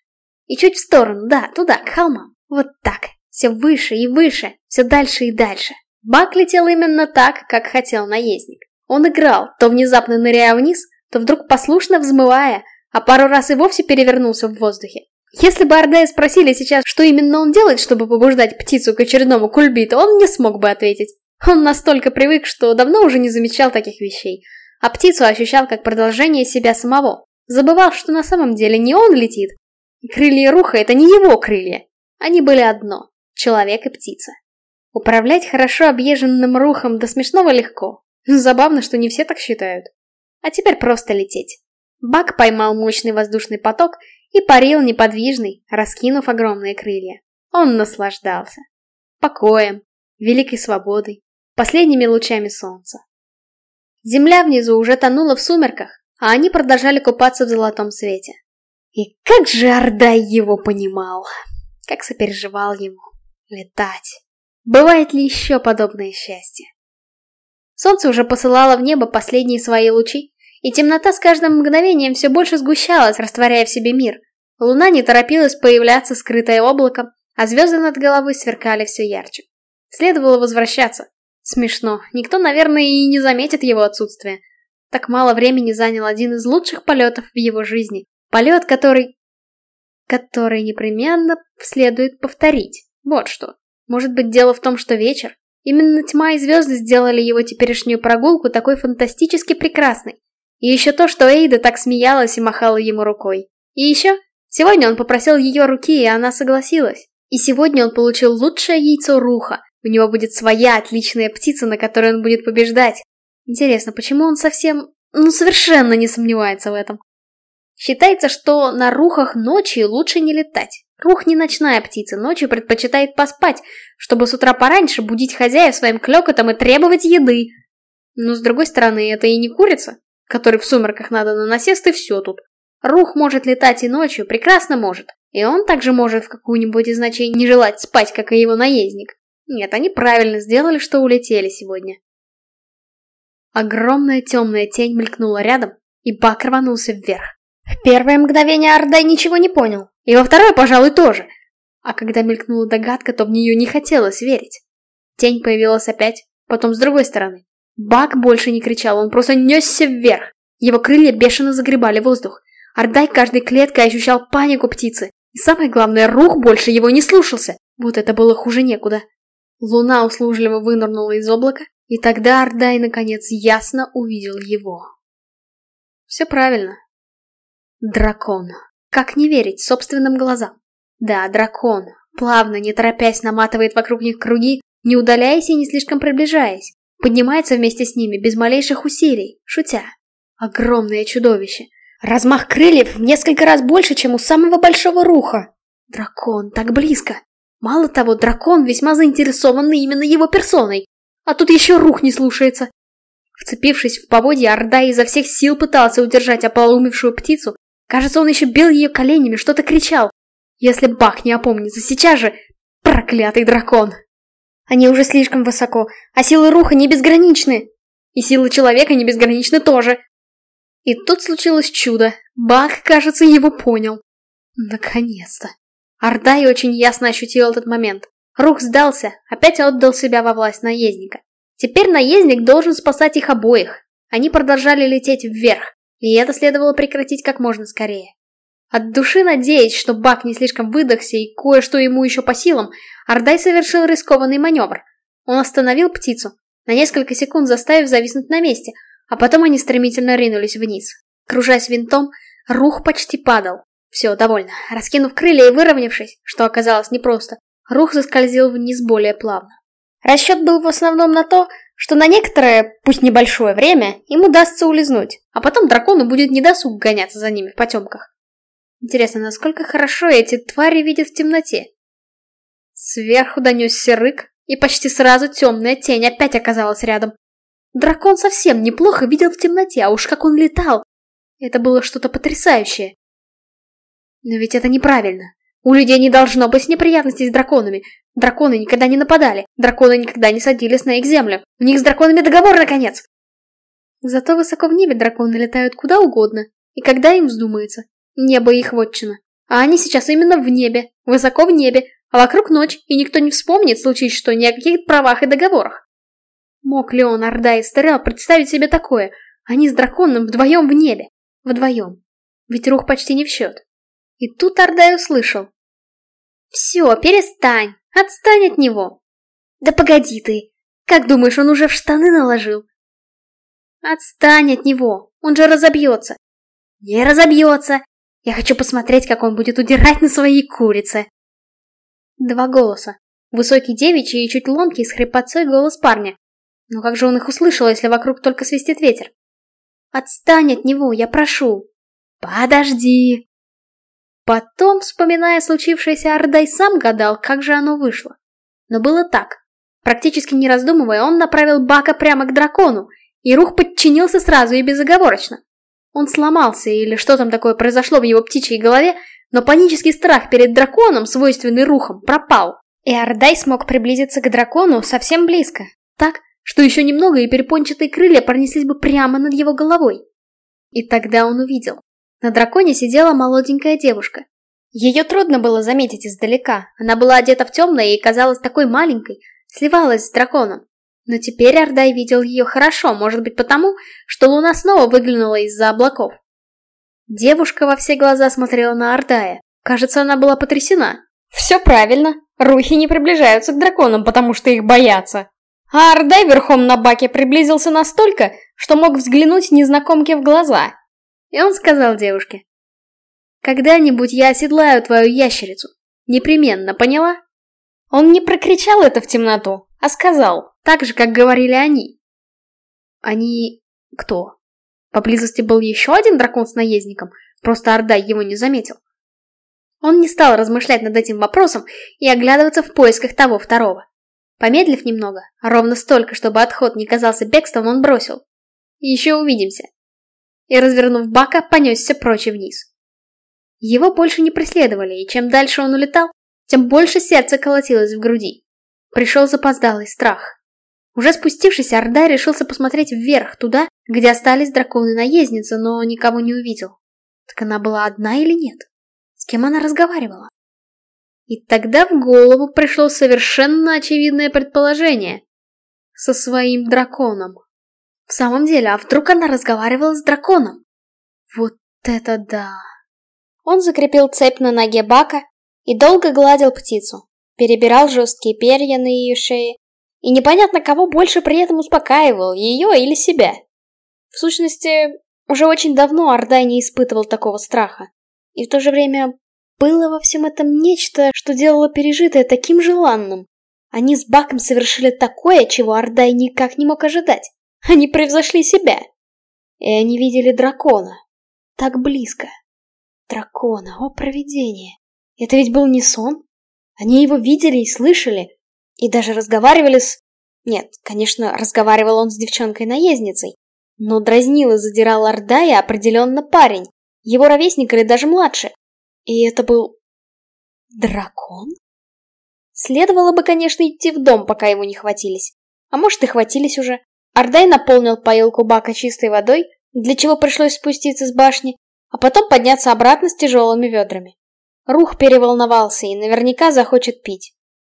И чуть в сторону, да, туда, к холмам. Вот так. Все выше и выше, все дальше и дальше. Бак летел именно так, как хотел наездник. Он играл, то внезапно ныряя вниз, то вдруг послушно взмывая, а пару раз и вовсе перевернулся в воздухе. Если бы Ардея спросили сейчас, что именно он делает, чтобы побуждать птицу к очередному кульбиту, он не смог бы ответить. Он настолько привык, что давно уже не замечал таких вещей, а птицу ощущал как продолжение себя самого. Забывал, что на самом деле не он летит. Крылья Руха — это не его крылья. Они были одно — человек и птица. Управлять хорошо объезженным Рухом до смешного легко. Забавно, что не все так считают. А теперь просто лететь. Бак поймал мощный воздушный поток и парил неподвижный, раскинув огромные крылья. Он наслаждался. Покоем, великой свободой, последними лучами солнца. Земля внизу уже тонула в сумерках, а они продолжали купаться в золотом свете. И как же Ордай его понимал, как сопереживал ему летать. Бывает ли еще подобное счастье? Солнце уже посылало в небо последние свои лучи, и темнота с каждым мгновением все больше сгущалась, растворяя в себе мир. Луна не торопилась появляться, скрытая облаком, а звезды над головой сверкали все ярче. Следовало возвращаться. Смешно, никто, наверное, и не заметит его отсутствие. Так мало времени занял один из лучших полетов в его жизни. Полет, который... который непременно следует повторить. Вот что. Может быть, дело в том, что вечер. Именно тьма и звезды сделали его теперешнюю прогулку такой фантастически прекрасной. И еще то, что Эйда так смеялась и махала ему рукой. И еще, сегодня он попросил ее руки, и она согласилась. И сегодня он получил лучшее яйцо Руха. У него будет своя отличная птица, на которой он будет побеждать. Интересно, почему он совсем... ну совершенно не сомневается в этом. Считается, что на Рухах ночью лучше не летать. Рух не ночная птица, ночью предпочитает поспать, чтобы с утра пораньше будить хозяев своим клёкотом и требовать еды. Но с другой стороны, это и не курица, которой в сумерках надо на насест и все тут. Рух может летать и ночью, прекрасно может. И он также может в какую-нибудь из ночей не желать спать, как и его наездник. Нет, они правильно сделали, что улетели сегодня. Огромная темная тень мелькнула рядом, и Бак рванулся вверх. В первое мгновение Ардай ничего не понял, и во второе, пожалуй, тоже. А когда мелькнула догадка, то в нее не хотелось верить. Тень появилась опять, потом с другой стороны. Бак больше не кричал, он просто несся вверх. Его крылья бешено загребали воздух. Ардай каждой клеткой ощущал панику птицы. И самое главное, рух больше его не слушался. Вот это было хуже некуда. Луна услужливо вынырнула из облака, и тогда Ардай наконец ясно увидел его. Все правильно. Дракон. Как не верить собственным глазам? Да, дракон. Плавно, не торопясь, наматывает вокруг них круги, не удаляясь и не слишком приближаясь. Поднимается вместе с ними, без малейших усилий, шутя. Огромное чудовище. Размах крыльев в несколько раз больше, чем у самого большого руха. Дракон, так близко. Мало того, дракон весьма заинтересован именно его персоной. А тут еще рух не слушается. Вцепившись в поводья, Орда изо всех сил пытался удержать ополоумевшую птицу, Кажется, он еще бил ее коленями, что-то кричал. Если Бах не опомнится сейчас же... Проклятый дракон! Они уже слишком высоко, а силы Руха не безграничны. И силы человека не безграничны тоже. И тут случилось чудо. Бах, кажется, его понял. Наконец-то. Ардай очень ясно ощутил этот момент. Рух сдался, опять отдал себя во власть наездника. Теперь наездник должен спасать их обоих. Они продолжали лететь вверх. И это следовало прекратить как можно скорее. От души надеясь, что Бак не слишком выдохся и кое-что ему еще по силам, Ардай совершил рискованный маневр. Он остановил птицу, на несколько секунд заставив зависнуть на месте, а потом они стремительно ринулись вниз. Кружась винтом, Рух почти падал. Все, довольно. Раскинув крылья и выровнявшись, что оказалось непросто, Рух заскользил вниз более плавно. Расчет был в основном на то, что на некоторое, пусть небольшое время, им удастся улизнуть, а потом дракону будет недосуг гоняться за ними в потемках. Интересно, насколько хорошо эти твари видят в темноте? Сверху донесся рык, и почти сразу темная тень опять оказалась рядом. Дракон совсем неплохо видел в темноте, а уж как он летал. Это было что-то потрясающее. Но ведь это неправильно. У людей не должно быть неприятностей с драконами. Драконы никогда не нападали. Драконы никогда не садились на их землю. У них с драконами договор, наконец. Зато высоко в небе драконы летают куда угодно. И когда им вздумается. Небо их вотчина. А они сейчас именно в небе. Высоко в небе. А вокруг ночь, и никто не вспомнит, случись что, ни о каких правах и договорах. Мог ли он, Орда и Стерел, представить себе такое? Они с драконом вдвоем в небе. Вдвоем. Ведь рух почти не в счет. И тут Ордай услышал. «Все, перестань! Отстань от него!» «Да погоди ты! Как думаешь, он уже в штаны наложил? Отстань от него, он же разобьется. Не разобьется. Я хочу посмотреть, как он будет удирать на своей курице. Два голоса. Высокий девичий и чуть ломкий с хрипотцой голос парня. Но как же он их услышал, если вокруг только свистит ветер? Отстань от него, я прошу. Подожди. Потом, вспоминая случившееся, Ардай сам гадал, как же оно вышло. Но было так. Практически не раздумывая, он направил Бака прямо к дракону, и Рух подчинился сразу и безоговорочно. Он сломался, или что там такое произошло в его птичьей голове, но панический страх перед драконом, свойственный Рухам, пропал. И Ардай смог приблизиться к дракону совсем близко, так, что еще немного и перепончатые крылья пронеслись бы прямо над его головой. И тогда он увидел. На драконе сидела молоденькая девушка. Ее трудно было заметить издалека, она была одета в темное и казалась такой маленькой, сливалась с драконом. Но теперь Ардай видел ее хорошо, может быть потому, что луна снова выглянула из-за облаков. Девушка во все глаза смотрела на Ардая. Кажется, она была потрясена. Все правильно, рухи не приближаются к драконам, потому что их боятся. А Ардай верхом на баке приблизился настолько, что мог взглянуть незнакомке в глаза. И он сказал девушке, «Когда-нибудь я оседлаю твою ящерицу. Непременно, поняла?» Он не прокричал это в темноту, а сказал, так же, как говорили они. Они... кто? Поблизости был еще один дракон с наездником, просто Ардай его не заметил. Он не стал размышлять над этим вопросом и оглядываться в поисках того второго. Помедлив немного, ровно столько, чтобы отход не казался бегством, он бросил. Еще увидимся. И, развернув бака, понесся прочь вниз. Его больше не преследовали, и чем дальше он улетал, тем больше сердце колотилось в груди. Пришел запоздалый страх. Уже спустившись, Орда решился посмотреть вверх, туда, где остались драконы-наездницы, но никого не увидел. Так она была одна или нет? С кем она разговаривала? И тогда в голову пришло совершенно очевидное предположение. Со своим драконом. В самом деле, а вдруг она разговаривала с драконом? Вот это да. Он закрепил цепь на ноге Бака и долго гладил птицу, перебирал жесткие перья на ее шее, и непонятно кого больше при этом успокаивал, ее или себя. В сущности, уже очень давно Ордай не испытывал такого страха. И в то же время было во всем этом нечто, что делало пережитое таким желанным. Они с Баком совершили такое, чего Ордай никак не мог ожидать. Они превзошли себя. И они видели дракона. Так близко. Дракона, о провидение. Это ведь был не сон? Они его видели и слышали, и даже разговаривали с... Нет, конечно, разговаривал он с девчонкой-наездницей, но дразнил и задирал Ордая определенно парень, его ровесник или даже младше. И это был... дракон? Следовало бы, конечно, идти в дом, пока его не хватились. А может и хватились уже. Ордай наполнил поилку бака чистой водой, для чего пришлось спуститься с башни, а потом подняться обратно с тяжелыми ведрами. Рух переволновался и наверняка захочет пить.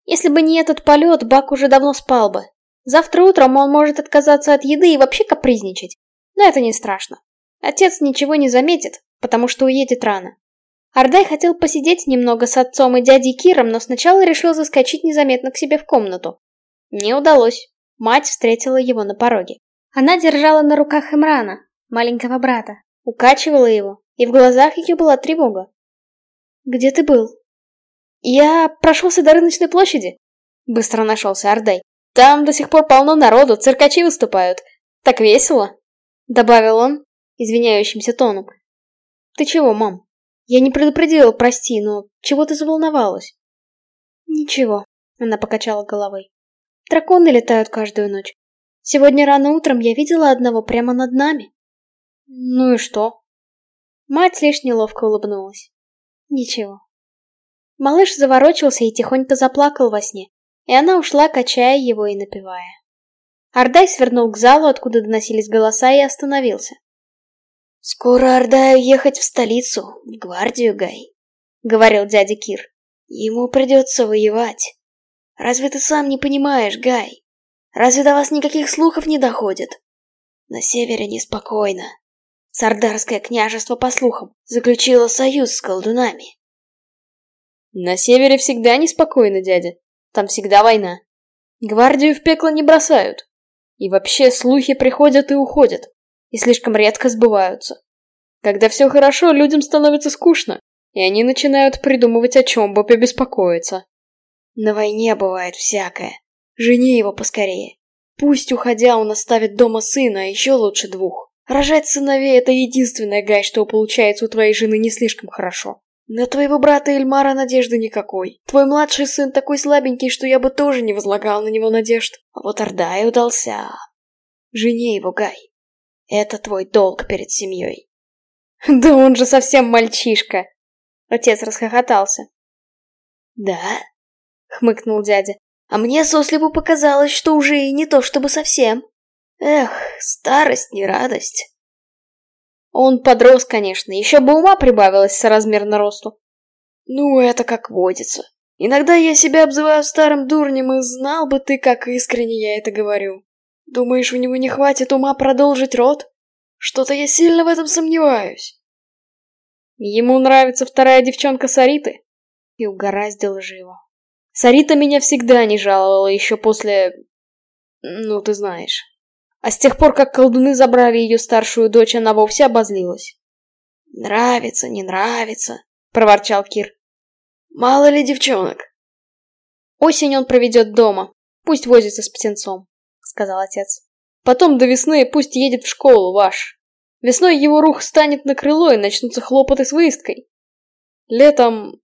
Если бы не этот полет, Бак уже давно спал бы. Завтра утром он может отказаться от еды и вообще капризничать. Но это не страшно. Отец ничего не заметит, потому что уедет рано. Ардай хотел посидеть немного с отцом и дядей Киром, но сначала решил заскочить незаметно к себе в комнату. Не удалось. Мать встретила его на пороге. Она держала на руках Эмрана, маленького брата, укачивала его, и в глазах ее была тревога. «Где ты был?» «Я прошелся до рыночной площади», — быстро нашелся Ардай. «Там до сих пор полно народу, циркачи выступают. Так весело», — добавил он извиняющимся тоном. «Ты чего, мам? Я не предупредила, прости, но чего ты заволновалась?» «Ничего», — она покачала головой. «Драконы летают каждую ночь. Сегодня рано утром я видела одного прямо над нами». «Ну и что?» Мать лишь неловко улыбнулась. «Ничего, Малыш заворочился и тихонько заплакал во сне, и она ушла, качая его и напевая. Ардай свернул к залу, откуда доносились голоса, и остановился. «Скоро Ардаю ехать в столицу, в гвардию, Гай», — говорил дядя Кир. «Ему придется воевать. Разве ты сам не понимаешь, Гай? Разве до вас никаких слухов не доходит? На севере неспокойно. Сардарское княжество, по слухам, заключило союз с колдунами. На севере всегда неспокойно, дядя. Там всегда война. Гвардию в пекло не бросают. И вообще слухи приходят и уходят, и слишком редко сбываются. Когда все хорошо, людям становится скучно, и они начинают придумывать, о чем бы побеспокоиться. На войне бывает всякое. Жени его поскорее. Пусть, уходя, он оставит дома сына, а еще лучше двух. Рожать сыновей — это единственное, Гай, что получается у твоей жены не слишком хорошо. На твоего брата Эльмара надежды никакой. Твой младший сын такой слабенький, что я бы тоже не возлагал на него надежд. А вот Ордай удался. Жени его, Гай. Это твой долг перед семьей. Да он же совсем мальчишка. Отец расхохотался. Да? Хмыкнул дядя. А мне сослепу показалось, что уже и не то чтобы совсем. Эх, старость не радость. Он подрос, конечно, еще бы ума прибавилось соразмерно росту. Ну, это как водится. Иногда я себя обзываю старым дурнем, и знал бы ты, как искренне я это говорю. Думаешь, у него не хватит ума продолжить род? Что-то я сильно в этом сомневаюсь. Ему нравится вторая девчонка Сариты. И угораздило же его. Сарита меня всегда не жаловала, еще после... Ну, ты знаешь. А с тех пор, как колдуны забрали ее старшую дочь, она вовсе обозлилась. «Нравится, не нравится», — проворчал Кир. «Мало ли девчонок». «Осень он проведет дома. Пусть возится с птенцом», — сказал отец. «Потом до весны пусть едет в школу, ваш. Весной его рух станет на крыло и начнутся хлопоты с выездкой. Летом...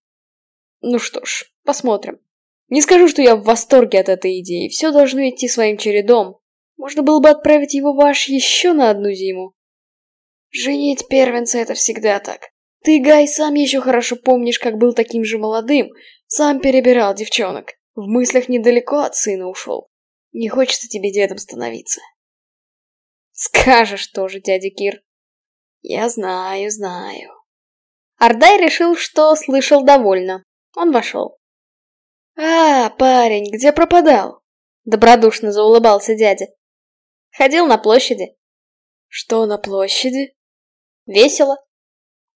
Ну что ж, посмотрим. Не скажу, что я в восторге от этой идеи. Все должно идти своим чередом. Можно было бы отправить его ваш еще на одну зиму. Женить первенца — это всегда так. Ты, Гай, сам еще хорошо помнишь, как был таким же молодым. Сам перебирал девчонок. В мыслях недалеко от сына ушел. Не хочется тебе дедом становиться. Скажешь тоже, дядя Кир. Я знаю, знаю. Ардай решил, что слышал довольно. Он вошел. «А, парень, где пропадал?» Добродушно заулыбался дядя. Ходил на площади. Что на площади? Весело.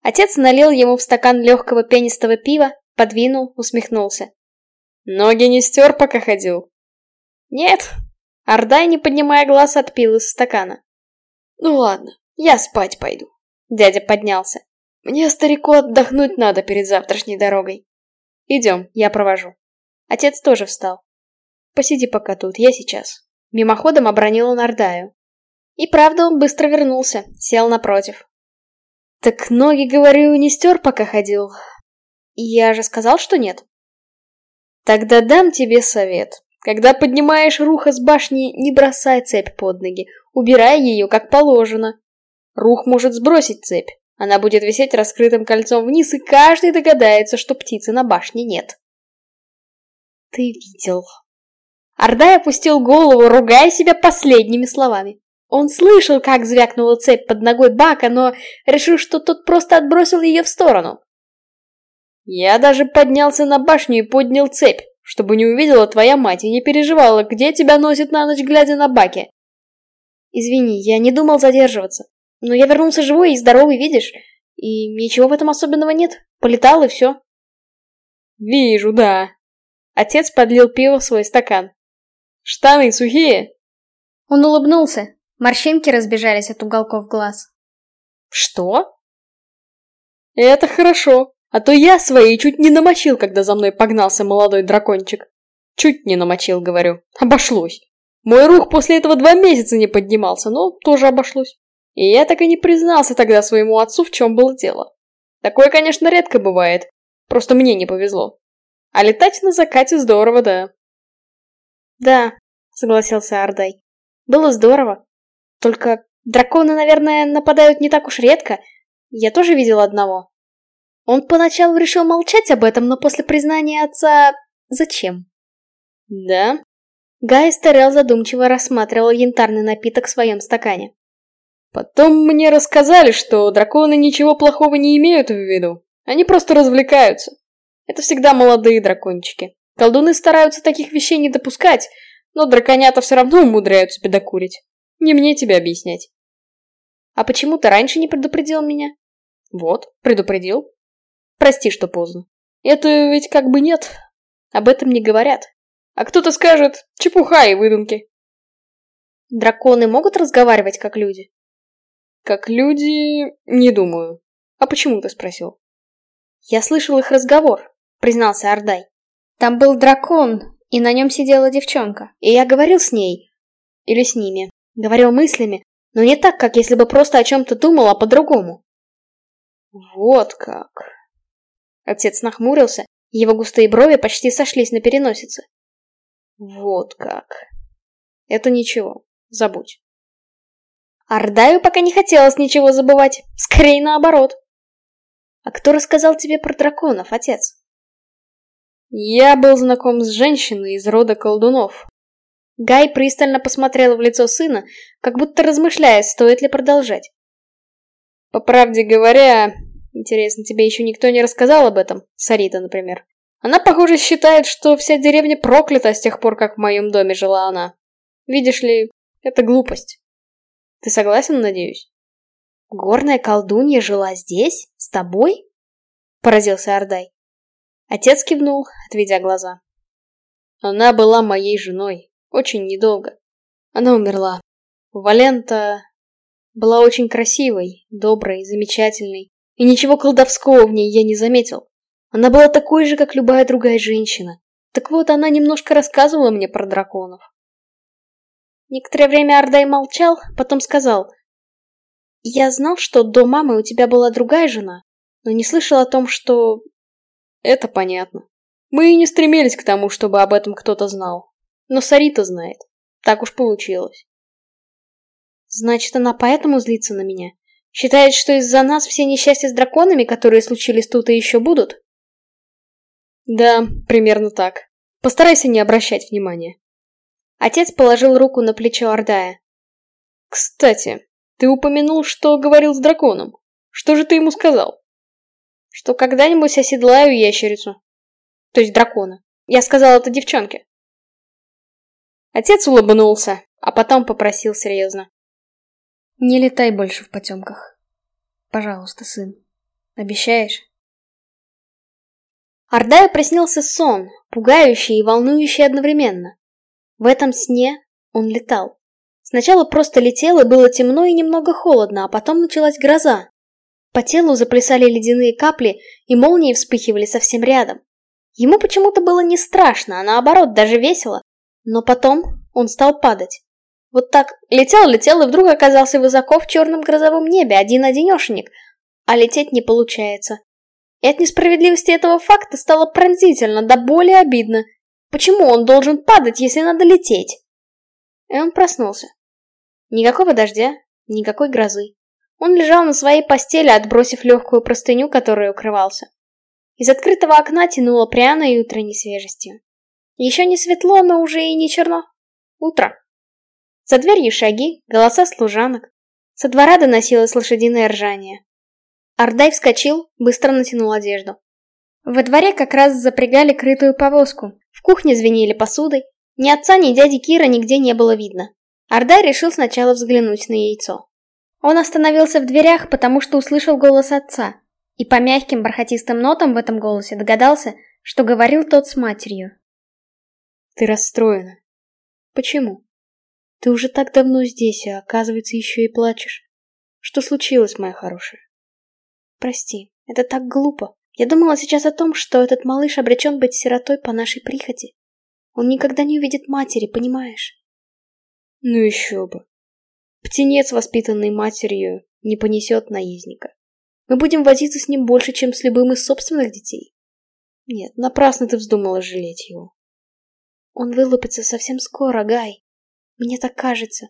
Отец налил ему в стакан легкого пенистого пива, подвинул, усмехнулся. Ноги не стер, пока ходил? Нет. Ордай, не поднимая глаз, отпил из стакана. Ну ладно, я спать пойду. Дядя поднялся. Мне, старику, отдохнуть надо перед завтрашней дорогой. Идем, я провожу. Отец тоже встал. Посиди пока тут, я сейчас. Мимоходом обронил он Ордаю. И правда, он быстро вернулся, сел напротив. Так ноги, говорю, не стер, пока ходил. Я же сказал, что нет. Тогда дам тебе совет. Когда поднимаешь руха с башни, не бросай цепь под ноги, убирай ее, как положено. Рух может сбросить цепь. Она будет висеть раскрытым кольцом вниз, и каждый догадается, что птицы на башне нет. Ты видел, Ордай опустил голову, ругая себя последними словами. Он слышал, как звякнула цепь под ногой Бака, но решил, что тот просто отбросил ее в сторону. Я даже поднялся на башню и поднял цепь, чтобы не увидела твоя мать и не переживала, где тебя носит на ночь, глядя на Баке. Извини, я не думал задерживаться. Но я вернулся живой и здоровый, видишь? И ничего в этом особенного нет. Полетал и все. Вижу, да. Отец подлил пиво в свой стакан. Штаны сухие?» Он улыбнулся. Морщинки разбежались от уголков глаз. «Что?» «Это хорошо, а то я свои чуть не намочил, когда за мной погнался молодой дракончик. Чуть не намочил, говорю. Обошлось. Мой рух после этого два месяца не поднимался, но тоже обошлось. И я так и не признался тогда своему отцу, в чем было дело. Такое, конечно, редко бывает. Просто мне не повезло. А летать на закате здорово, да. «Да», — согласился Ардай. «Было здорово. Только драконы, наверное, нападают не так уж редко. Я тоже видел одного». Он поначалу решил молчать об этом, но после признания отца... Зачем? «Да?» Гай Старел задумчиво рассматривал янтарный напиток в своем стакане. «Потом мне рассказали, что драконы ничего плохого не имеют в виду. Они просто развлекаются. Это всегда молодые дракончики. Колдуны стараются таких вещей не допускать, но драконята все равно умудряются педокурить. Не мне тебе объяснять. А почему ты раньше не предупредил меня? Вот, предупредил. Прости, что поздно. Это ведь как бы нет. Об этом не говорят. А кто-то скажет, чепуха и выдумки. Драконы могут разговаривать как люди? Как люди, не думаю. А почему ты спросил? Я слышал их разговор, признался Ардай. Там был дракон, и на нем сидела девчонка. И я говорил с ней. Или с ними. Говорил мыслями, но не так, как если бы просто о чем-то думал, а по-другому. Вот как. Отец нахмурился, его густые брови почти сошлись на переносице. Вот как. Это ничего, забудь. Ардаю пока не хотелось ничего забывать, скорее наоборот. А кто рассказал тебе про драконов, отец? Я был знаком с женщиной из рода колдунов. Гай пристально посмотрел в лицо сына, как будто размышляя, стоит ли продолжать. По правде говоря, интересно, тебе еще никто не рассказал об этом? Сарита, например. Она, похоже, считает, что вся деревня проклята с тех пор, как в моем доме жила она. Видишь ли, это глупость. Ты согласен, надеюсь? Горная колдунья жила здесь? С тобой? Поразился Ардай. Отец кивнул, отведя глаза. Она была моей женой. Очень недолго. Она умерла. Валента была очень красивой, доброй, замечательной. И ничего колдовского в ней я не заметил. Она была такой же, как любая другая женщина. Так вот, она немножко рассказывала мне про драконов. Некоторое время Ардай молчал, потом сказал. «Я знал, что до мамы у тебя была другая жена, но не слышал о том, что это понятно. Мы и не стремились к тому, чтобы об этом кто-то знал. Но Сарита знает. Так уж получилось. Значит, она поэтому злится на меня? Считает, что из-за нас все несчастья с драконами, которые случились тут и еще будут? Да, примерно так. Постарайся не обращать внимания. Отец положил руку на плечо Ордая. Кстати, ты упомянул, что говорил с драконом. Что же ты ему сказал? Что когда-нибудь оседлаю ящерицу. То есть дракона. Я сказала это девчонке. Отец улыбнулся, а потом попросил серьезно. Не летай больше в потемках. Пожалуйста, сын. Обещаешь? Ардаю приснился сон, пугающий и волнующий одновременно. В этом сне он летал. Сначала просто летел, и было темно и немного холодно, а потом началась гроза. По телу заплясали ледяные капли, и молнии вспыхивали совсем рядом. Ему почему-то было не страшно, а наоборот, даже весело. Но потом он стал падать. Вот так летел-летел и вдруг оказался высоко в черном грозовом небе, один-одинешенек. А лететь не получается. И от несправедливости этого факта стало пронзительно, да более обидно. Почему он должен падать, если надо лететь? И он проснулся. Никакого дождя, никакой грозы. Он лежал на своей постели, отбросив легкую простыню, которой укрывался. Из открытого окна тянуло пряной утренней свежестью. Еще не светло, но уже и не черно. Утро. За дверью шаги, голоса служанок. Со двора доносилось лошадиное ржание. Ардай вскочил, быстро натянул одежду. Во дворе как раз запрягали крытую повозку. В кухне звенели посудой. Ни отца, ни дяди Кира нигде не было видно. Ардай решил сначала взглянуть на яйцо. Он остановился в дверях, потому что услышал голос отца, и по мягким бархатистым нотам в этом голосе догадался, что говорил тот с матерью. «Ты расстроена. Почему? Ты уже так давно здесь, а оказывается еще и плачешь. Что случилось, моя хорошая?» «Прости, это так глупо. Я думала сейчас о том, что этот малыш обречен быть сиротой по нашей прихоти. Он никогда не увидит матери, понимаешь?» «Ну еще бы. Птенец, воспитанный матерью, не понесет наездника. Мы будем возиться с ним больше, чем с любым из собственных детей. Нет, напрасно ты вздумала жалеть его. Он вылупится совсем скоро, Гай. Мне так кажется.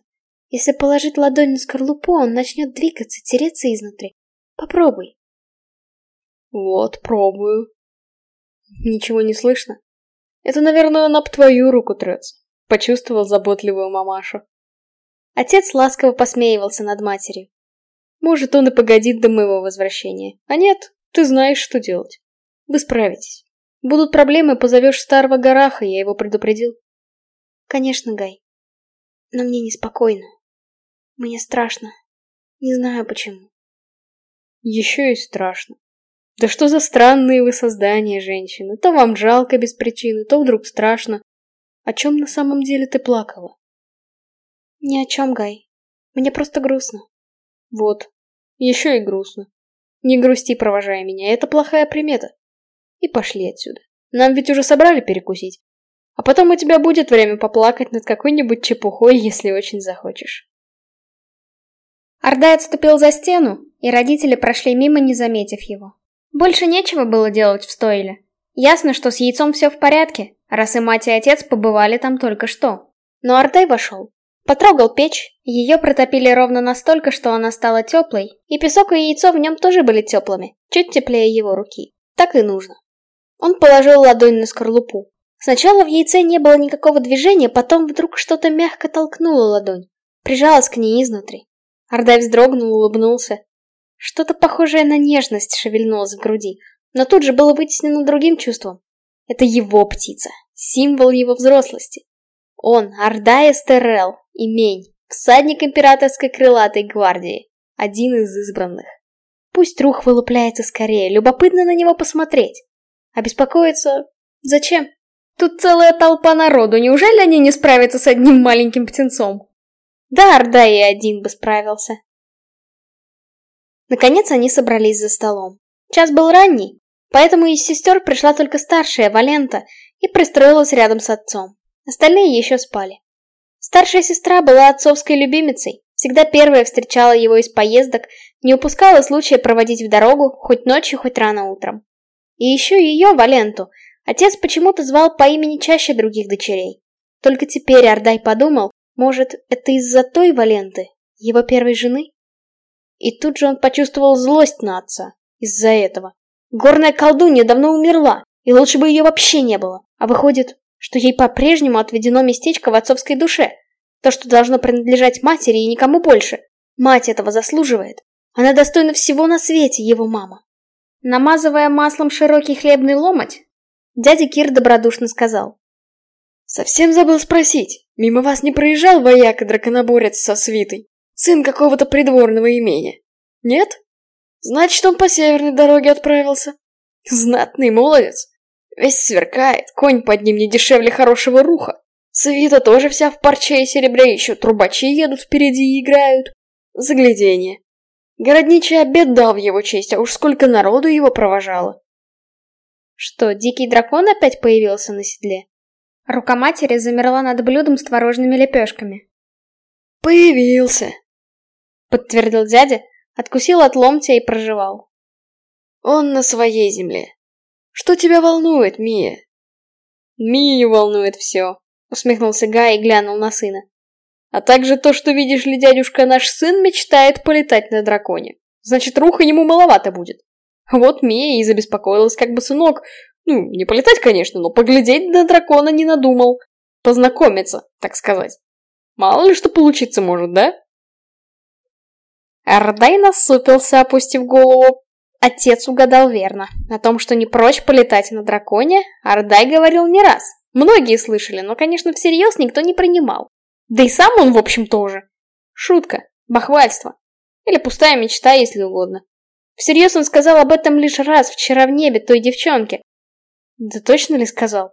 Если положить ладонь на скорлупу, он начнет двигаться, тереться изнутри. Попробуй. Вот, пробую. Ничего не слышно? Это, наверное, он об твою руку трется. Почувствовал заботливую мамашу. Отец ласково посмеивался над матерью. Может, он и погодит до моего возвращения. А нет, ты знаешь, что делать. Вы справитесь. Будут проблемы, позовешь старого Гараха, я его предупредил. Конечно, Гай. Но мне неспокойно. Мне страшно. Не знаю почему. Еще и страшно. Да что за странные вы создания, женщины. То вам жалко без причины, то вдруг страшно. О чем на самом деле ты плакала? Ни о чем, Гай. Мне просто грустно. Вот. Еще и грустно. Не грусти, провожая меня, это плохая примета. И пошли отсюда. Нам ведь уже собрали перекусить. А потом у тебя будет время поплакать над какой-нибудь чепухой, если очень захочешь. Ордай отступил за стену, и родители прошли мимо, не заметив его. Больше нечего было делать в стойле. Ясно, что с яйцом все в порядке, раз и мать и отец побывали там только что. Но Ордай вошел. Потрогал печь, ее протопили ровно настолько, что она стала теплой, и песок и яйцо в нем тоже были теплыми, чуть теплее его руки. Так и нужно. Он положил ладонь на скорлупу. Сначала в яйце не было никакого движения, потом вдруг что-то мягко толкнуло ладонь. Прижалось к ней изнутри. Ордай вздрогнул, улыбнулся. Что-то похожее на нежность шевельнулось в груди, но тут же было вытеснено другим чувством. Это его птица, символ его взрослости. Он, Ордай Эстерел, имень, всадник императорской крылатой гвардии, один из избранных. Пусть рух вылупляется скорее, любопытно на него посмотреть. А беспокоиться... Зачем? Тут целая толпа народу, неужели они не справятся с одним маленьким птенцом? Да, Орда и один бы справился. Наконец они собрались за столом. Час был ранний, поэтому из сестер пришла только старшая, Валента, и пристроилась рядом с отцом. Остальные еще спали. Старшая сестра была отцовской любимицей, всегда первая встречала его из поездок, не упускала случая проводить в дорогу, хоть ночью, хоть рано утром. И еще ее, Валенту, отец почему-то звал по имени чаще других дочерей. Только теперь Ардай подумал, может, это из-за той Валенты, его первой жены? И тут же он почувствовал злость на отца из-за этого. Горная колдунья давно умерла, и лучше бы ее вообще не было. А выходит, что ей по-прежнему отведено местечко в отцовской душе. То, что должно принадлежать матери и никому больше. Мать этого заслуживает. Она достойна всего на свете, его мама. Намазывая маслом широкий хлебный ломоть, дядя Кир добродушно сказал. «Совсем забыл спросить, мимо вас не проезжал вояка-драконоборец со свитой? Сын какого-то придворного имения? Нет? Значит, он по северной дороге отправился. Знатный молодец. Весь сверкает, конь под ним не дешевле хорошего руха. Свита тоже вся в парче и серебре, еще трубачи едут впереди и играют. Загляденье. Городничий обед дал в его честь, а уж сколько народу его провожало. Что, дикий дракон опять появился на седле? Рука матери замерла над блюдом с творожными лепешками. «Появился!» — подтвердил дядя, откусил от ломтя и проживал. «Он на своей земле. Что тебя волнует, Мия?» «Мию волнует все», — усмехнулся Гай и глянул на сына. А также то, что, видишь ли, дядюшка, наш сын мечтает полетать на драконе. Значит, руха ему маловато будет. Вот Мия и забеспокоилась, как бы сынок, ну, не полетать, конечно, но поглядеть на дракона не надумал. Познакомиться, так сказать. Мало ли что получиться может, да? Ардай насупился, опустив голову. Отец угадал верно. О том, что не прочь полетать на драконе, Ардай говорил не раз. Многие слышали, но, конечно, всерьез никто не принимал. Да и сам он, в общем, тоже. Шутка, бахвальство. Или пустая мечта, если угодно. Всерьез он сказал об этом лишь раз вчера в небе той девчонке. Да точно ли сказал?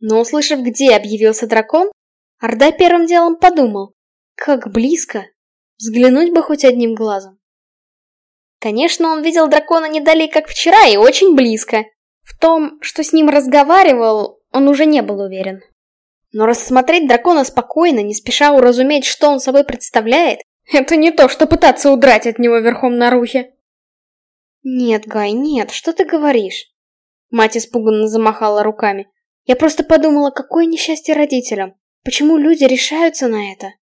Но услышав, где объявился дракон, Орда первым делом подумал, как близко. Взглянуть бы хоть одним глазом. Конечно, он видел дракона не далее, как вчера, и очень близко. В том, что с ним разговаривал, он уже не был уверен. Но рассмотреть дракона спокойно, не спеша уразуметь, что он собой представляет, это не то, что пытаться удрать от него верхом на рухе. Нет, Гай, нет, что ты говоришь? Мать испуганно замахала руками. Я просто подумала, какое несчастье родителям. Почему люди решаются на это?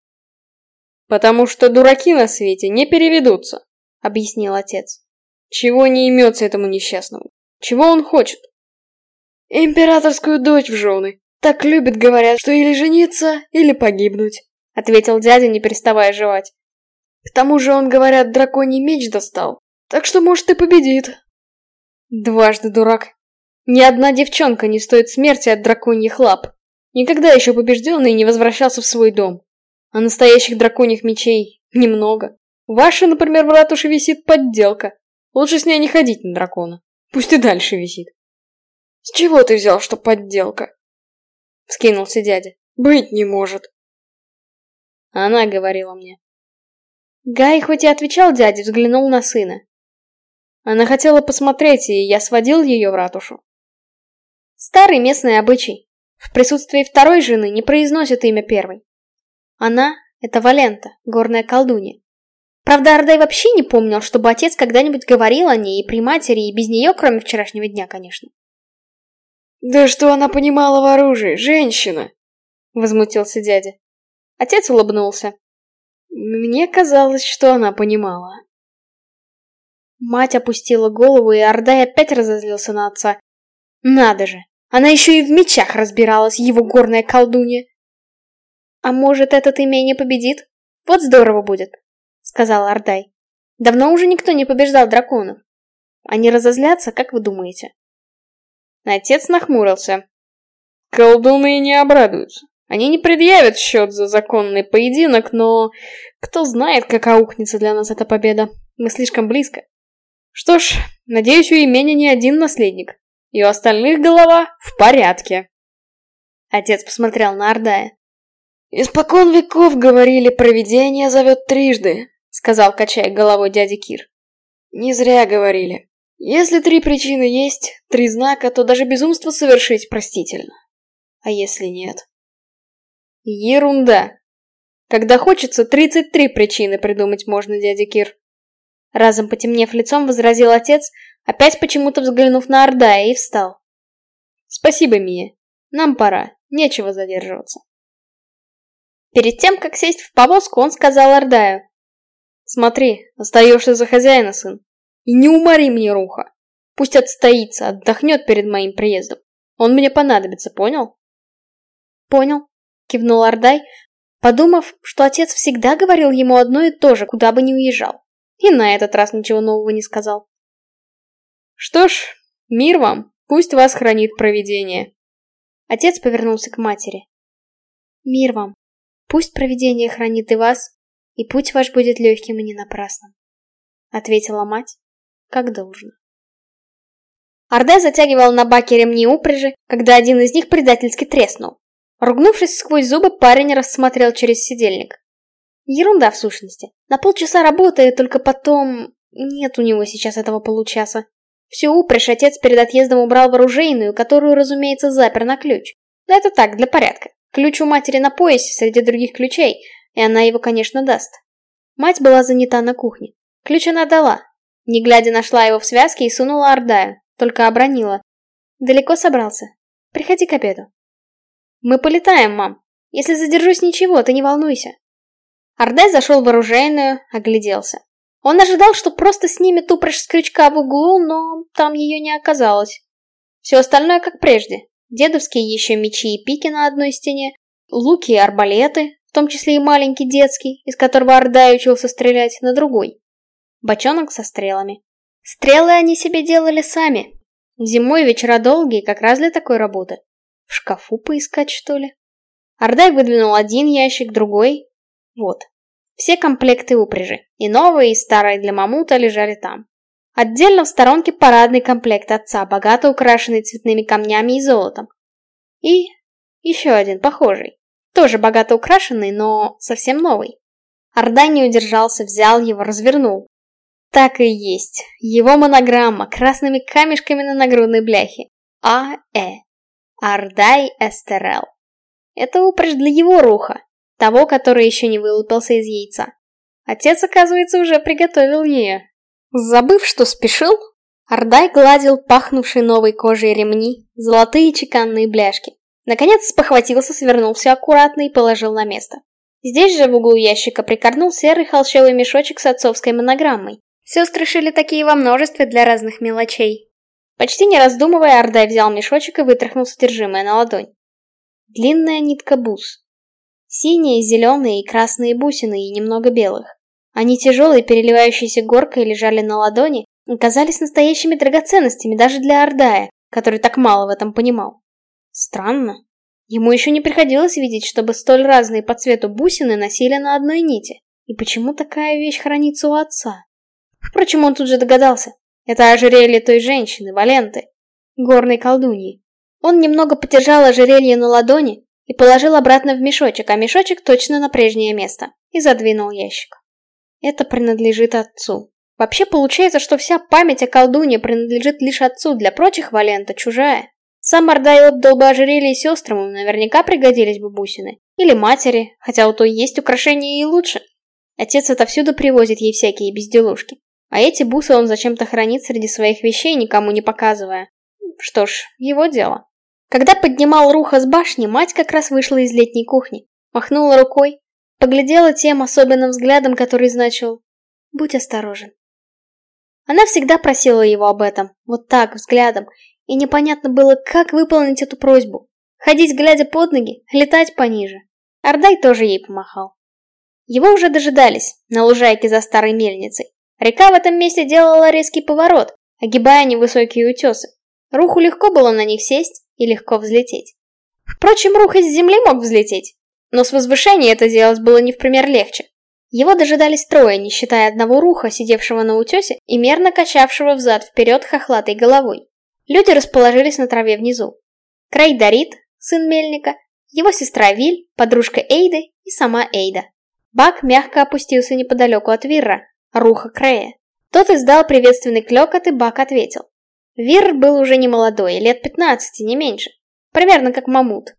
Потому что дураки на свете не переведутся, объяснил отец. Чего не имется этому несчастному? Чего он хочет? Императорскую дочь в жены. Так любят, говорят, что или жениться, или погибнуть, ответил дядя, не переставая жевать. К тому же он, говорят, драконий меч достал, так что, может, и победит. Дважды дурак. Ни одна девчонка не стоит смерти от драконьих лап. Никогда еще побежденный не возвращался в свой дом. А настоящих драконьих мечей немного. Ваша, например, в ратуше висит подделка. Лучше с ней не ходить на дракона. Пусть и дальше висит. С чего ты взял, что подделка? Вскинулся дядя. Быть не может. Она говорила мне. Гай хоть и отвечал дяде, взглянул на сына. Она хотела посмотреть, и я сводил ее в ратушу. Старый местный обычай. В присутствии второй жены не произносят имя первой. Она — это Валента, горная колдунья. Правда, Ардай вообще не помнил, чтобы отец когда-нибудь говорил о ней и при матери, и без нее, кроме вчерашнего дня, конечно. «Да что она понимала в оружии, женщина!» — возмутился дядя. Отец улыбнулся. Мне казалось, что она понимала. Мать опустила голову, и Ардай опять разозлился на отца. Надо же, она еще и в мечах разбиралась, его горная колдунья. А может, этот имя не победит? Вот здорово будет, сказал Ардай. Давно уже никто не побеждал драконов. Они разозлятся, как вы думаете? Отец нахмурился. Колдуны не обрадуются. Они не предъявят счет за законный поединок, но кто знает, как аукнется для нас эта победа. Мы слишком близко. Что ж, надеюсь, у имени не один наследник. И у остальных голова в порядке. Отец посмотрел на Ордая. «Испокон веков, говорили, провидение зовет трижды», — сказал, качая головой дядя Кир. «Не зря говорили. Если три причины есть, три знака, то даже безумство совершить простительно. А если нет? Ерунда. Когда хочется, 33 причины придумать можно, дядя Кир. Разом потемнев лицом, возразил отец, опять почему-то взглянув на Ордая и встал. Спасибо, Мия. Нам пора, нечего задерживаться. Перед тем, как сесть в повозку, он сказал Ордаю. Смотри, остаешься за хозяина, сын. И не умори мне руха. Пусть отстоится, отдохнет перед моим приездом. Он мне понадобится, понял? Понял, кивнул Ардай, подумав, что отец всегда говорил ему одно и то же, куда бы ни уезжал. И на этот раз ничего нового не сказал. Что ж, мир вам, пусть вас хранит провидение. Отец повернулся к матери. Мир вам, пусть провидение хранит и вас, и путь ваш будет легким и не напрасным. Ответила мать, как должно. Арде затягивал на баке ремни упряжи, когда один из них предательски треснул. Ругнувшись сквозь зубы, парень рассмотрел через сидельник. Ерунда в сущности. На полчаса работает, только потом... Нет у него сейчас этого получаса. Всю упряжь отец перед отъездом убрал в оружейную, которую, разумеется, запер на ключ. Но это так, для порядка. Ключ у матери на поясе среди других ключей, и она его, конечно, даст. Мать была занята на кухне. Ключ она дала, не глядя, нашла его в связке и сунула Ордаю, только обронила. Далеко собрался? Приходи к обеду. Мы полетаем, мам. Если задержусь, ничего, ты не волнуйся. Ордай зашел в оружейную, огляделся. Он ожидал, что просто снимет упряжь с крючка в углу, но там ее не оказалось. Все остальное как прежде. Дедовские еще мечи и пики на одной стене, луки и арбалеты, в том числе и маленький детский, из которого Ордай учился стрелять, на другой бочонок со стрелами. Стрелы они себе делали сами. Зимой вечера долгие, как раз для такой работы. В шкафу поискать, что ли? Ардай выдвинул один ящик, другой. Вот. Все комплекты упряжи, и новые, и старые для мамута, лежали там. Отдельно в сторонке парадный комплект отца, богато украшенный цветными камнями и золотом. И еще один похожий. Тоже богато украшенный, но совсем новый. Ардай не удержался, взял его, развернул. Так и есть. Его монограмма красными камешками на нагрудной бляхе. А.Э. Ардай Эстерел. Это упряжь для его руха, того, который еще не вылупился из яйца. Отец, оказывается, уже приготовил ее. Забыв, что спешил, Ардай гладил пахнувшие новой кожей ремни, золотые чеканные бляшки. Наконец спохватился, свернул все аккуратно и положил на место. Здесь же в углу ящика прикорнул серый холщовый мешочек с отцовской монограммой. Сестры шили такие во множестве для разных мелочей. Почти не раздумывая, Ардай взял мешочек и вытряхнул содержимое на ладонь. Длинная нитка бус. Синие, зеленые и красные бусины и немного белых. Они тяжелые, переливающиеся горкой лежали на ладони и казались настоящими драгоценностями даже для Ардая, который так мало в этом понимал. Странно. Ему еще не приходилось видеть, чтобы столь разные по цвету бусины носили на одной нити. И почему такая вещь хранится у отца? Впрочем, он тут же догадался. Это ожерелье той женщины, Валенты, горной колдуньи. Он немного подержал ожерелье на ладони и положил обратно в мешочек, а мешочек точно на прежнее место, и задвинул ящик. Это принадлежит отцу. Вообще получается, что вся память о колдуне принадлежит лишь отцу, для прочих Валента чужая. Сам Ордай отдал бы ожерелье сестрам, наверняка пригодились бы бусины. Или матери, хотя у той есть украшения и лучше. Отец отовсюду привозит ей всякие безделушки. А эти бусы он зачем-то хранит среди своих вещей, никому не показывая. Что ж, его дело. Когда поднимал Руха с башни, мать как раз вышла из летней кухни. Махнула рукой, поглядела тем особенным взглядом, который значил «Будь осторожен». Она всегда просила его об этом, вот так, взглядом, и непонятно было, как выполнить эту просьбу. Ходить, глядя под ноги, летать пониже. Ардай тоже ей помахал. Его уже дожидались, на лужайке за старой мельницей. Река в этом месте делала резкий поворот, огибая невысокие утесы. Руху легко было на них сесть и легко взлететь. Впрочем, Рух из земли мог взлететь, но с возвышения это делать было не в пример легче. Его дожидались трое, не считая одного руха, сидевшего на утесе и мерно качавшего взад-вперед хохлатой головой. Люди расположились на траве внизу. Крей Дарит, сын Мельника, его сестра Виль, подружка Эйды и сама Эйда. Бак мягко опустился неподалеку от Вирра, руха Крея. Тот издал приветственный клёкот, и Бак ответил. Вирр был уже не молодой, лет 15, не меньше. Примерно как Мамут.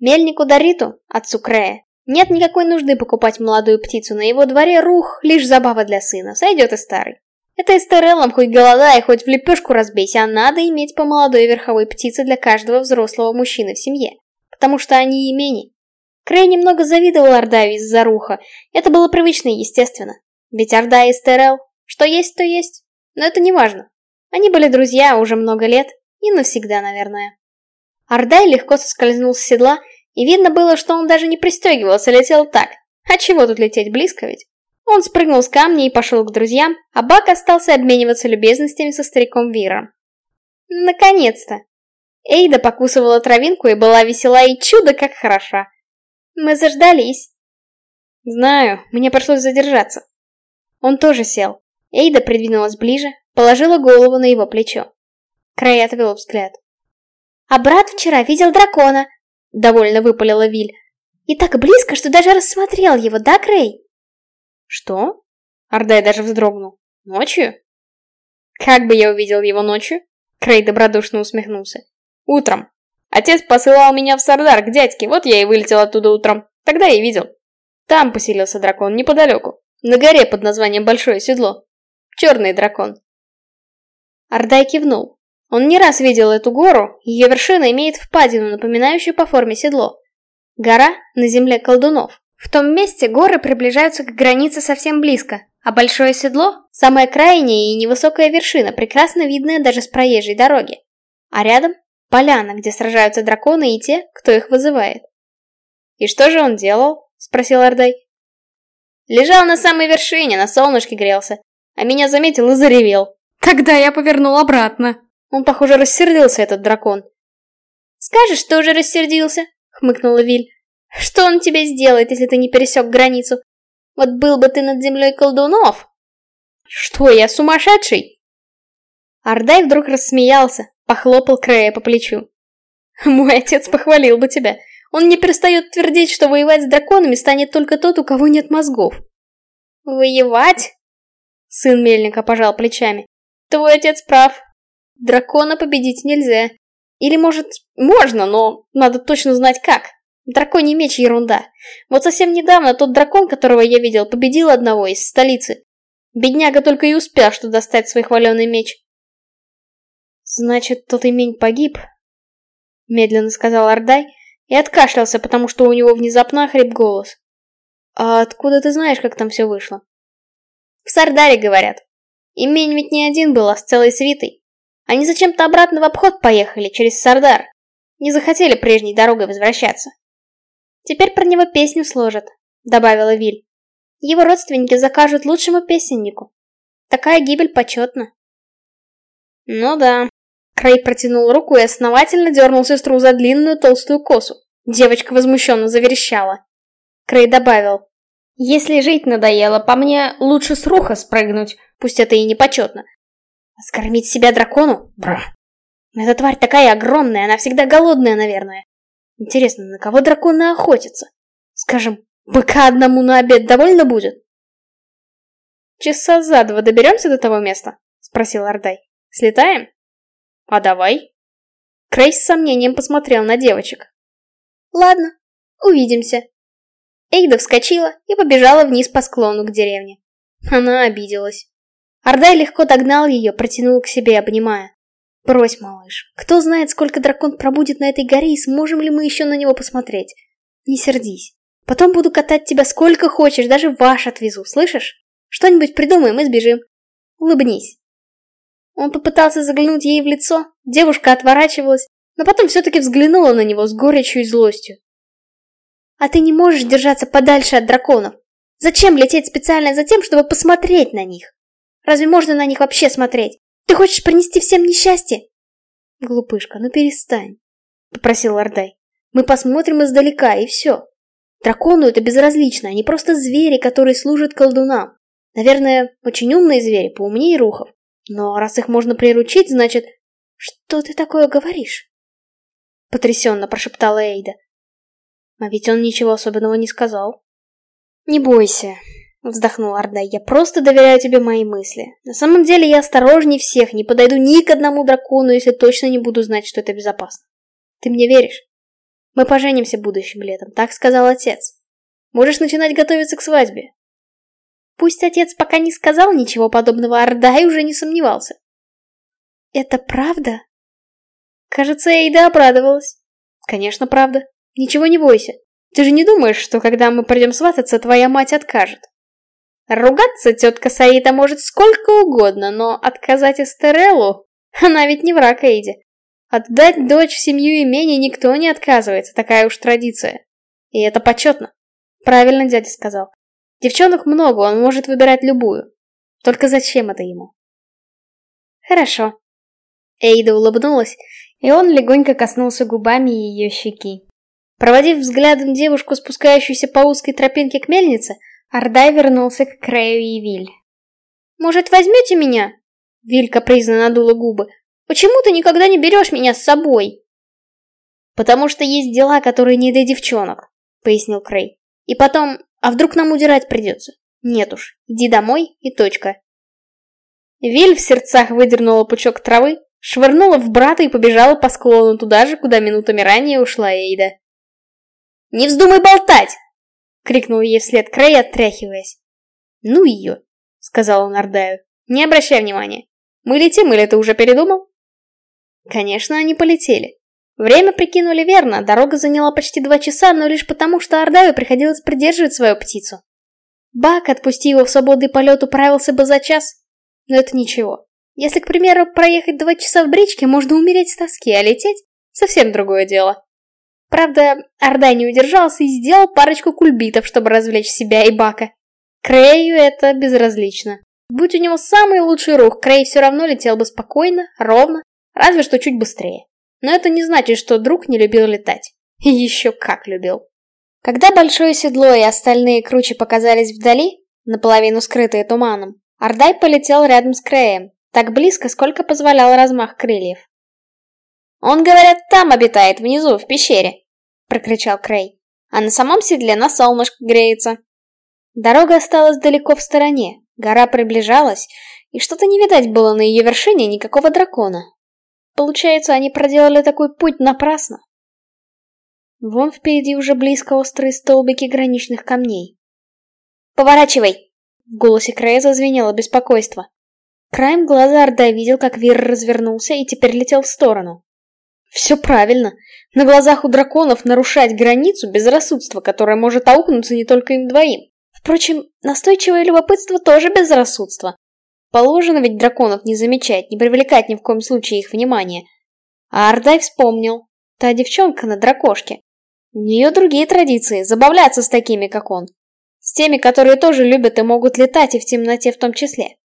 Мельнику Дариту, отцу Крея, нет никакой нужды покупать молодую птицу, на его дворе рух — лишь забава для сына, сойдет и старый. Это эстереллам хоть голодай, хоть в лепешку разбейся, а надо иметь по молодой верховой птице для каждого взрослого мужчины в семье. Потому что они имени. Крей немного завидовал Ордаве из-за руха. Это было привычно и естественно. Ведь Орда и Эстерел, что есть, то есть. Но это не важно. Они были друзья уже много лет, и навсегда, наверное. Ордай легко соскользнул с седла и видно было, что он даже не пристегивался, летел так. А чего тут лететь близко ведь? Он спрыгнул с камня и пошел к друзьям, а Бак остался обмениваться любезностями со стариком Виром. Наконец-то! Эйда покусывала травинку и была весела и чудо как хороша. Мы заждались. Знаю, мне пришлось задержаться. Он тоже сел. Эйда придвинулась ближе, положила голову на его плечо. Край отвел взгляд. А брат вчера видел дракона, — довольно выпалила Виль. «И так близко, что даже рассмотрел его, да, Крей?» «Что?» Ардай даже вздрогнул. «Ночью?» «Как бы я увидел его ночью?» Крей добродушно усмехнулся. «Утром. Отец посылал меня в Сардар к дядьке, вот я и вылетел оттуда утром. Тогда и видел. Там поселился дракон, неподалеку. На горе под названием Большое Седло. Черный дракон». Ардай кивнул. Он не раз видел эту гору, ее вершина имеет впадину, напоминающую по форме седло. Гора на земле колдунов. В том месте горы приближаются к границе совсем близко, а большое седло – самая крайняя и невысокая вершина, прекрасно видная даже с проезжей дороги. А рядом – поляна, где сражаются драконы и те, кто их вызывает. «И что же он делал?» – спросил Ордай. «Лежал на самой вершине, на солнышке грелся, а меня заметил и заревел. Тогда я повернул обратно». Он, похоже, рассердился, этот дракон. «Скажешь, что уже рассердился?» — хмыкнула Виль. «Что он тебе сделает, если ты не пересек границу? Вот был бы ты над землей колдунов!» «Что, я сумасшедший?» Ардай вдруг рассмеялся, похлопал Крея по плечу. «Мой отец похвалил бы тебя. Он не перестает твердить, что воевать с драконами станет только тот, у кого нет мозгов». «Воевать?» Сын Мельника пожал плечами. «Твой отец прав, Дракона победить нельзя. Или, может, можно, но надо точно знать как. Драконий меч — ерунда. Вот совсем недавно тот дракон, которого я видел, победил одного из столицы. Бедняга только и успел, что достать свой хваленый меч. Значит, тот имень погиб? Медленно сказал Ардай и откашлялся, потому что у него внезапно охрип голос. А откуда ты знаешь, как там все вышло? В Сардаре, говорят. Имень ведь не один был, а с целой свитой. Они зачем-то обратно в обход поехали, через Сардар. Не захотели прежней дорогой возвращаться. Теперь про него песню сложат, добавила Виль. Его родственники закажут лучшему песеннику. Такая гибель почетна. Ну да. Крей протянул руку и основательно дернул сестру за длинную толстую косу. Девочка возмущенно заверещала. Крей добавил. Если жить надоело, по мне лучше с руха спрыгнуть, пусть это и не почетно. Скормить себя дракону? Бра. Эта тварь такая огромная, она всегда голодная, наверное. Интересно, на кого драконы охотятся? Скажем, быка одному на обед довольно будет? Часа за два доберемся до того места? Спросил Ардай. Слетаем? А давай. Крейс с сомнением посмотрел на девочек. Ладно, увидимся. Эйда вскочила и побежала вниз по склону к деревне. Она обиделась. Ардай легко догнал ее, протянул к себе, обнимая. «Брось, малыш. Кто знает, сколько дракон пробудет на этой горе и сможем ли мы еще на него посмотреть? Не сердись. Потом буду катать тебя сколько хочешь, даже ваш отвезу, слышишь? Что-нибудь придумаем и сбежим. Улыбнись». Он попытался заглянуть ей в лицо, девушка отворачивалась, но потом все-таки взглянула на него с горечью и злостью. «А ты не можешь держаться подальше от драконов. Зачем лететь специально за тем, чтобы посмотреть на них? Разве можно на них вообще смотреть? Ты хочешь принести всем несчастье? Глупышка, ну перестань, попросил Ордай. Мы посмотрим издалека, и все. Дракону это безразлично, они просто звери, которые служат колдунам. Наверное, очень умные звери, поумнее рухов. Но раз их можно приручить, значит... Что ты такое говоришь? Потрясенно прошептала Эйда. А ведь он ничего особенного не сказал. Не бойся, Вздохнул Ардай. Я просто доверяю тебе мои мысли. На самом деле я осторожней всех, не подойду ни к одному дракону, если точно не буду знать, что это безопасно. Ты мне веришь? Мы поженимся будущим летом, так сказал отец. Можешь начинать готовиться к свадьбе. Пусть отец пока не сказал ничего подобного, Ардай уже не сомневался. Это правда? Кажется, Эйда обрадовалась. Конечно, правда. Ничего не бойся. Ты же не думаешь, что когда мы придем свататься, твоя мать откажет? Ругаться тетка Саида может сколько угодно, но отказать Эстереллу... Она ведь не враг Эйди. Отдать дочь в семью имени никто не отказывается, такая уж традиция. И это почетно. Правильно дядя сказал. Девчонок много, он может выбирать любую. Только зачем это ему? Хорошо. Эйда улыбнулась, и он легонько коснулся губами ее щеки. Проводив взглядом девушку, спускающуюся по узкой тропинке к мельнице, Ардай вернулся к Крею и Виль. «Может, возьмете меня?» Виль капризно надула губы. «Почему ты никогда не берешь меня с собой?» «Потому что есть дела, которые не для девчонок», — пояснил Крей. «И потом, а вдруг нам удирать придется? Нет уж, иди домой и точка». Виль в сердцах выдернула пучок травы, швырнула в брата и побежала по склону туда же, куда минутами ранее ушла Эйда. «Не вздумай болтать!» Крикнул ей вслед Крей, оттряхиваясь. «Ну ее!» — сказал он Ардаю. «Не обращай внимания. Мы летим или ты уже передумал?» Конечно, они полетели. Время прикинули верно, дорога заняла почти два часа, но лишь потому, что Ардаю приходилось придерживать свою птицу. Бак, отпусти его в свободный полет, управился бы за час. Но это ничего. Если, к примеру, проехать два часа в бричке, можно умереть с тоски, а лететь — совсем другое дело. Правда, Ордай не удержался и сделал парочку кульбитов, чтобы развлечь себя и Бака. Крею это безразлично. Будь у него самый лучший рух, Крей все равно летел бы спокойно, ровно, разве что чуть быстрее. Но это не значит, что друг не любил летать. И еще как любил. Когда большое седло и остальные кручи показались вдали, наполовину скрытые туманом, Ордай полетел рядом с Креем, так близко, сколько позволял размах крыльев. «Он, говорят, там обитает, внизу, в пещере», — прокричал Крей. «А на самом седле на солнышко греется». Дорога осталась далеко в стороне, гора приближалась, и что-то не видать было на ее вершине никакого дракона. Получается, они проделали такой путь напрасно. Вон впереди уже близко острые столбики граничных камней. «Поворачивай!» В голосе Крея зазвенело беспокойство. Краем глаза Орда видел, как Вир развернулся и теперь летел в сторону. Все правильно. На глазах у драконов нарушать границу безрассудства, которое может аукнуться не только им двоим. Впрочем, настойчивое любопытство тоже безрассудство. Положено ведь драконов не замечать, не привлекать ни в коем случае их внимания. А Ардай вспомнил. Та девчонка на дракошке. У нее другие традиции, забавляться с такими, как он. С теми, которые тоже любят и могут летать, и в темноте в том числе.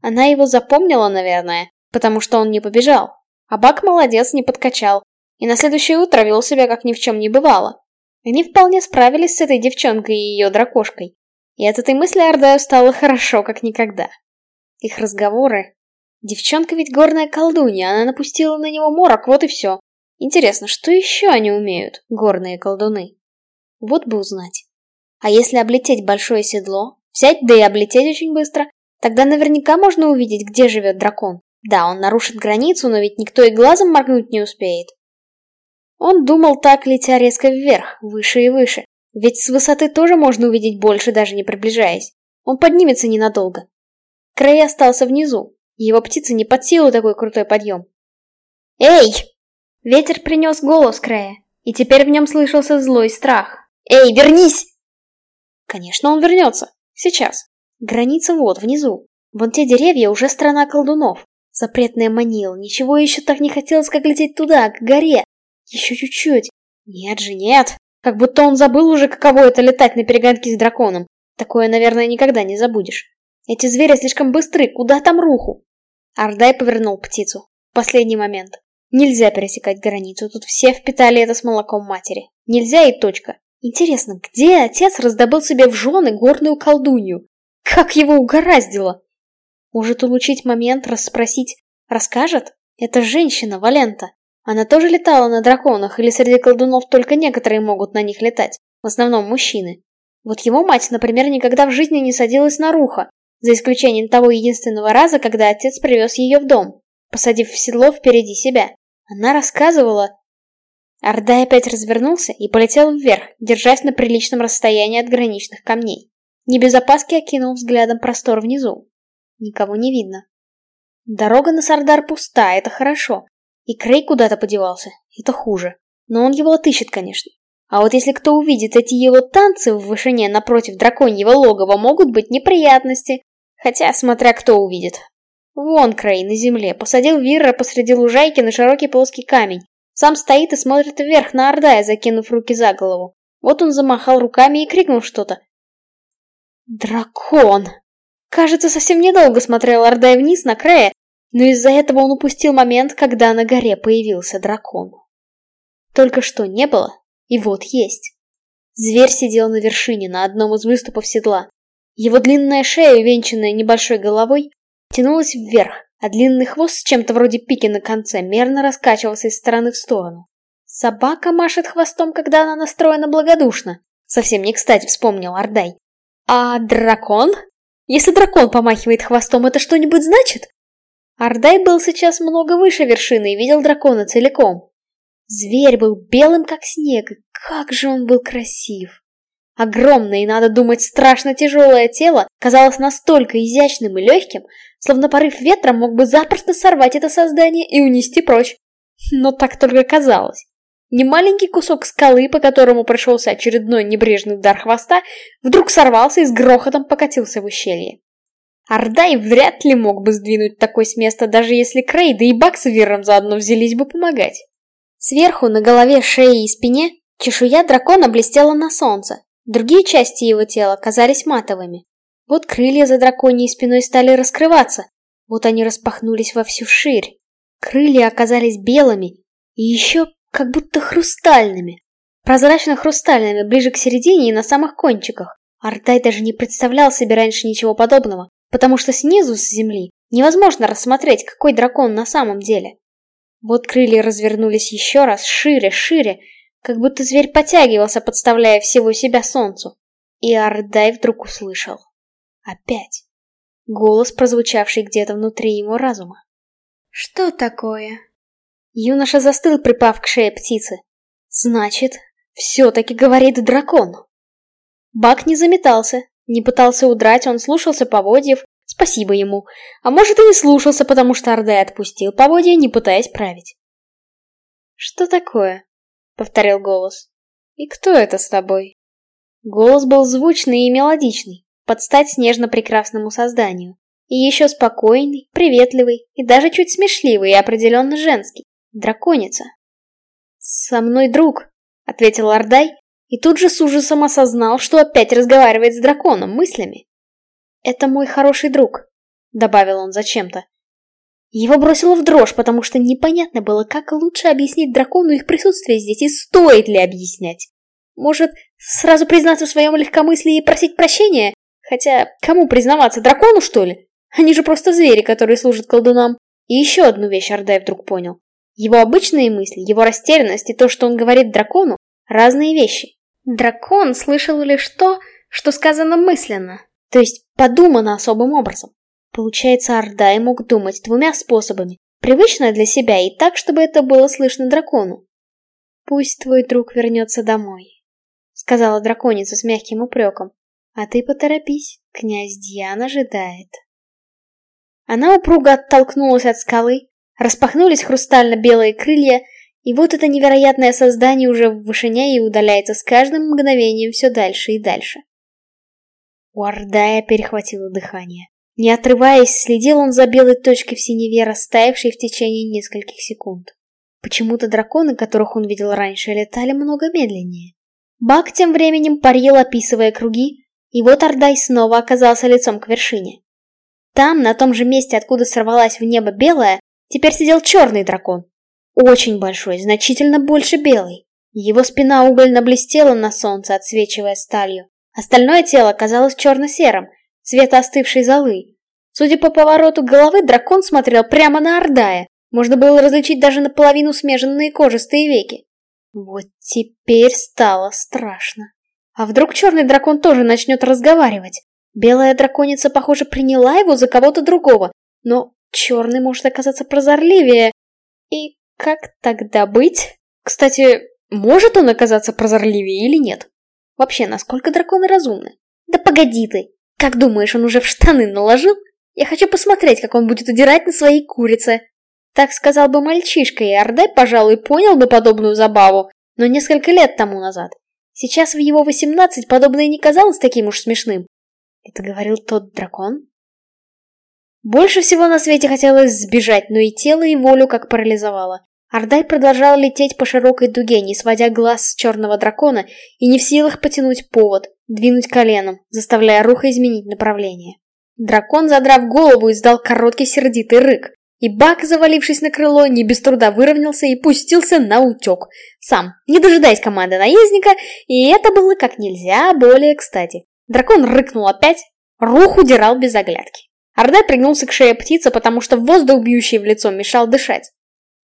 Она его запомнила, наверное, потому что он не побежал. А Бак молодец, не подкачал. И на следующее утро вел себя, как ни в чем не бывало. Они вполне справились с этой девчонкой и ее дракошкой. И от этой мысли Ардаю стало хорошо, как никогда. Их разговоры... Девчонка ведь горная колдунья, она напустила на него морок, вот и все. Интересно, что еще они умеют, горные колдуны? Вот бы узнать. А если облететь большое седло, взять да и облететь очень быстро, тогда наверняка можно увидеть, где живет дракон. Да, он нарушит границу, но ведь никто и глазом моргнуть не успеет. Он думал так, летя резко вверх, выше и выше. Ведь с высоты тоже можно увидеть больше, даже не приближаясь. Он поднимется ненадолго. Крей остался внизу, его птицы не под силу такой крутой подъем. «Эй!» Ветер принес голос Крея, и теперь в нем слышался злой страх. «Эй, вернись!» Конечно, он вернется. Сейчас. Граница вот, внизу. Вон те деревья уже страна колдунов. Запретная манила. Ничего еще так не хотелось, как лететь туда, к горе. Еще чуть-чуть. Нет же, нет. Как будто он забыл уже, каково это летать на перегонки с драконом. Такое, наверное, никогда не забудешь. Эти звери слишком быстры, куда там руху? Ардай повернул птицу. Последний момент. Нельзя пересекать границу, тут все впитали это с молоком матери. Нельзя и точка. Интересно, где отец раздобыл себе в жены горную колдунью? Как его угораздило? Может улучшить момент, расспросить, расскажет? Это женщина, Валента. Она тоже летала на драконах, или среди колдунов только некоторые могут на них летать? В основном мужчины. Вот его мать, например, никогда в жизни не садилась на руха, за исключением того единственного раза, когда отец привез ее в дом, посадив в седло впереди себя. Она рассказывала... Ордай опять развернулся и полетел вверх, держась на приличном расстоянии от граничных камней. Не без окинул взглядом простор внизу. Никого не видно. Дорога на Сардар пуста, это хорошо. И Крей куда-то подевался, это хуже. Но он его отыщет, конечно. А вот если кто увидит эти его танцы в вышине напротив драконьего логова, могут быть неприятности. Хотя, смотря кто увидит. Вон Крей на земле, посадил Вирра посреди лужайки на широкий плоский камень. Сам стоит и смотрит вверх на Ордая, закинув руки за голову. Вот он замахал руками и крикнул что-то. Дракон! Кажется, совсем недолго смотрел Ордай вниз на Крея, но из-за этого он упустил момент, когда на горе появился дракон. Только что не было, и вот есть. Зверь сидел на вершине, на одном из выступов седла. Его длинная шея, увенчанная небольшой головой, тянулась вверх, а длинный хвост с чем-то вроде пики на конце мерно раскачивался из стороны в сторону. Собака машет хвостом, когда она настроена благодушно. Совсем не кстати вспомнил Ардай. А дракон? Если дракон помахивает хвостом, это что-нибудь значит? Ардай был сейчас много выше вершины и видел дракона целиком. Зверь был белым, как снег, и как же он был красив. Огромное и, надо думать, страшно тяжелое тело казалось настолько изящным и легким, словно порыв ветра мог бы запросто сорвать это создание и унести прочь. Но так только казалось. Немаленький кусок скалы, по которому пришелся очередной небрежный удар хвоста, вдруг сорвался и с грохотом покатился в ущелье. Ардай вряд ли мог бы сдвинуть такой с места, даже если Крей, да и Бак с Виром заодно взялись бы помогать. Сверху, на голове, шее и спине, чешуя дракона блестела на солнце, Другие части его тела казались матовыми. Вот крылья за драконьей спиной стали раскрываться. Вот они распахнулись во всю ширь. Крылья оказались белыми и еще как будто хрустальными. Прозрачно-хрустальными, ближе к середине и на самых кончиках. Артай даже не представлял себе раньше ничего подобного, потому что снизу, с земли, невозможно рассмотреть, какой дракон на самом деле. Вот крылья развернулись еще раз, шире, шире, как будто зверь потягивался, подставляя всего себя солнцу. И Ардай вдруг услышал. Опять. Голос, прозвучавший где-то внутри его разума. «Что такое?» Юноша застыл, припав к шее птицы. «Значит, все-таки говорит дракон!» Бак не заметался, не пытался удрать, он слушался поводьев, спасибо ему. А может и не слушался, потому что Ардай отпустил поводья, не пытаясь править. «Что такое?» повторил голос. «И кто это с тобой?» Голос был звучный и мелодичный, под стать снежно-прекрасному созданию. И еще спокойный, приветливый и даже чуть смешливый и определенно женский. Драконица. «Со мной друг», — ответил Ардай, и тут же с ужасом осознал, что опять разговаривает с драконом мыслями. «Это мой хороший друг», — добавил он зачем-то. Его бросило в дрожь, потому что непонятно было, как лучше объяснить дракону их присутствие здесь и стоит ли объяснять. Может, сразу признаться в своем легкомыслии и просить прощения? Хотя, кому признаваться, дракону, что ли? Они же просто звери, которые служат колдунам. И еще одну вещь Ардай вдруг понял. Его обычные мысли, его растерянность и то, что он говорит дракону, разные вещи. Дракон слышал лишь то, что сказано мысленно, то есть подумано особым образом. Получается, Ардай мог думать двумя способами, привычно для себя и так, чтобы это было слышно дракону. «Пусть твой друг вернется домой», — сказала драконица с мягким упреком. «А ты поторопись, князь Дьян ожидает». Она упруго оттолкнулась от скалы, распахнулись хрустально-белые крылья, и вот это невероятное создание уже в вышине и удаляется с каждым мгновением все дальше и дальше. У Ардая перехватило дыхание. Не отрываясь, следил он за белой точкой в синеве, растаявшей в течение нескольких секунд. Почему-то драконы, которых он видел раньше, летали много медленнее. Бак тем временем парил, описывая круги, и вот Ардай снова оказался лицом к вершине. Там, на том же месте, откуда сорвалась в небо белая, теперь сидел черный дракон. Очень большой, значительно больше белый. Его спина угольно блестела на солнце, отсвечивая сталью. Остальное тело казалось черно-серым, цвета остывшей золы. Судя по повороту головы, дракон смотрел прямо на Ордая. Можно было различить даже наполовину смеженные кожистые веки. Вот теперь стало страшно. А вдруг черный дракон тоже начнет разговаривать? Белая драконица, похоже, приняла его за кого-то другого, но черный может оказаться прозорливее. И как тогда быть? Кстати, может он оказаться прозорливее или нет? Вообще, насколько драконы разумны? Да погоди ты! Как думаешь, он уже в штаны наложил? Я хочу посмотреть, как он будет удирать на своей курице. Так сказал бы мальчишка, и Орде, пожалуй, понял бы подобную забаву, но несколько лет тому назад. Сейчас в его восемнадцать подобное не казалось таким уж смешным. Это говорил тот дракон? Больше всего на свете хотелось сбежать, но и тело, и волю как парализовало. Ардай продолжал лететь по широкой дуге, не сводя глаз с черного дракона и не в силах потянуть повод, двинуть коленом, заставляя Руха изменить направление. Дракон, задрав голову, издал короткий сердитый рык, и Бак, завалившись на крыло, не без труда выровнялся и пустился на утек. Сам, не дожидаясь команды наездника, и это было как нельзя более кстати. Дракон рыкнул опять, Рух удирал без оглядки. Ардай пригнулся к шее птицы, потому что воздух, бьющий в лицо, мешал дышать.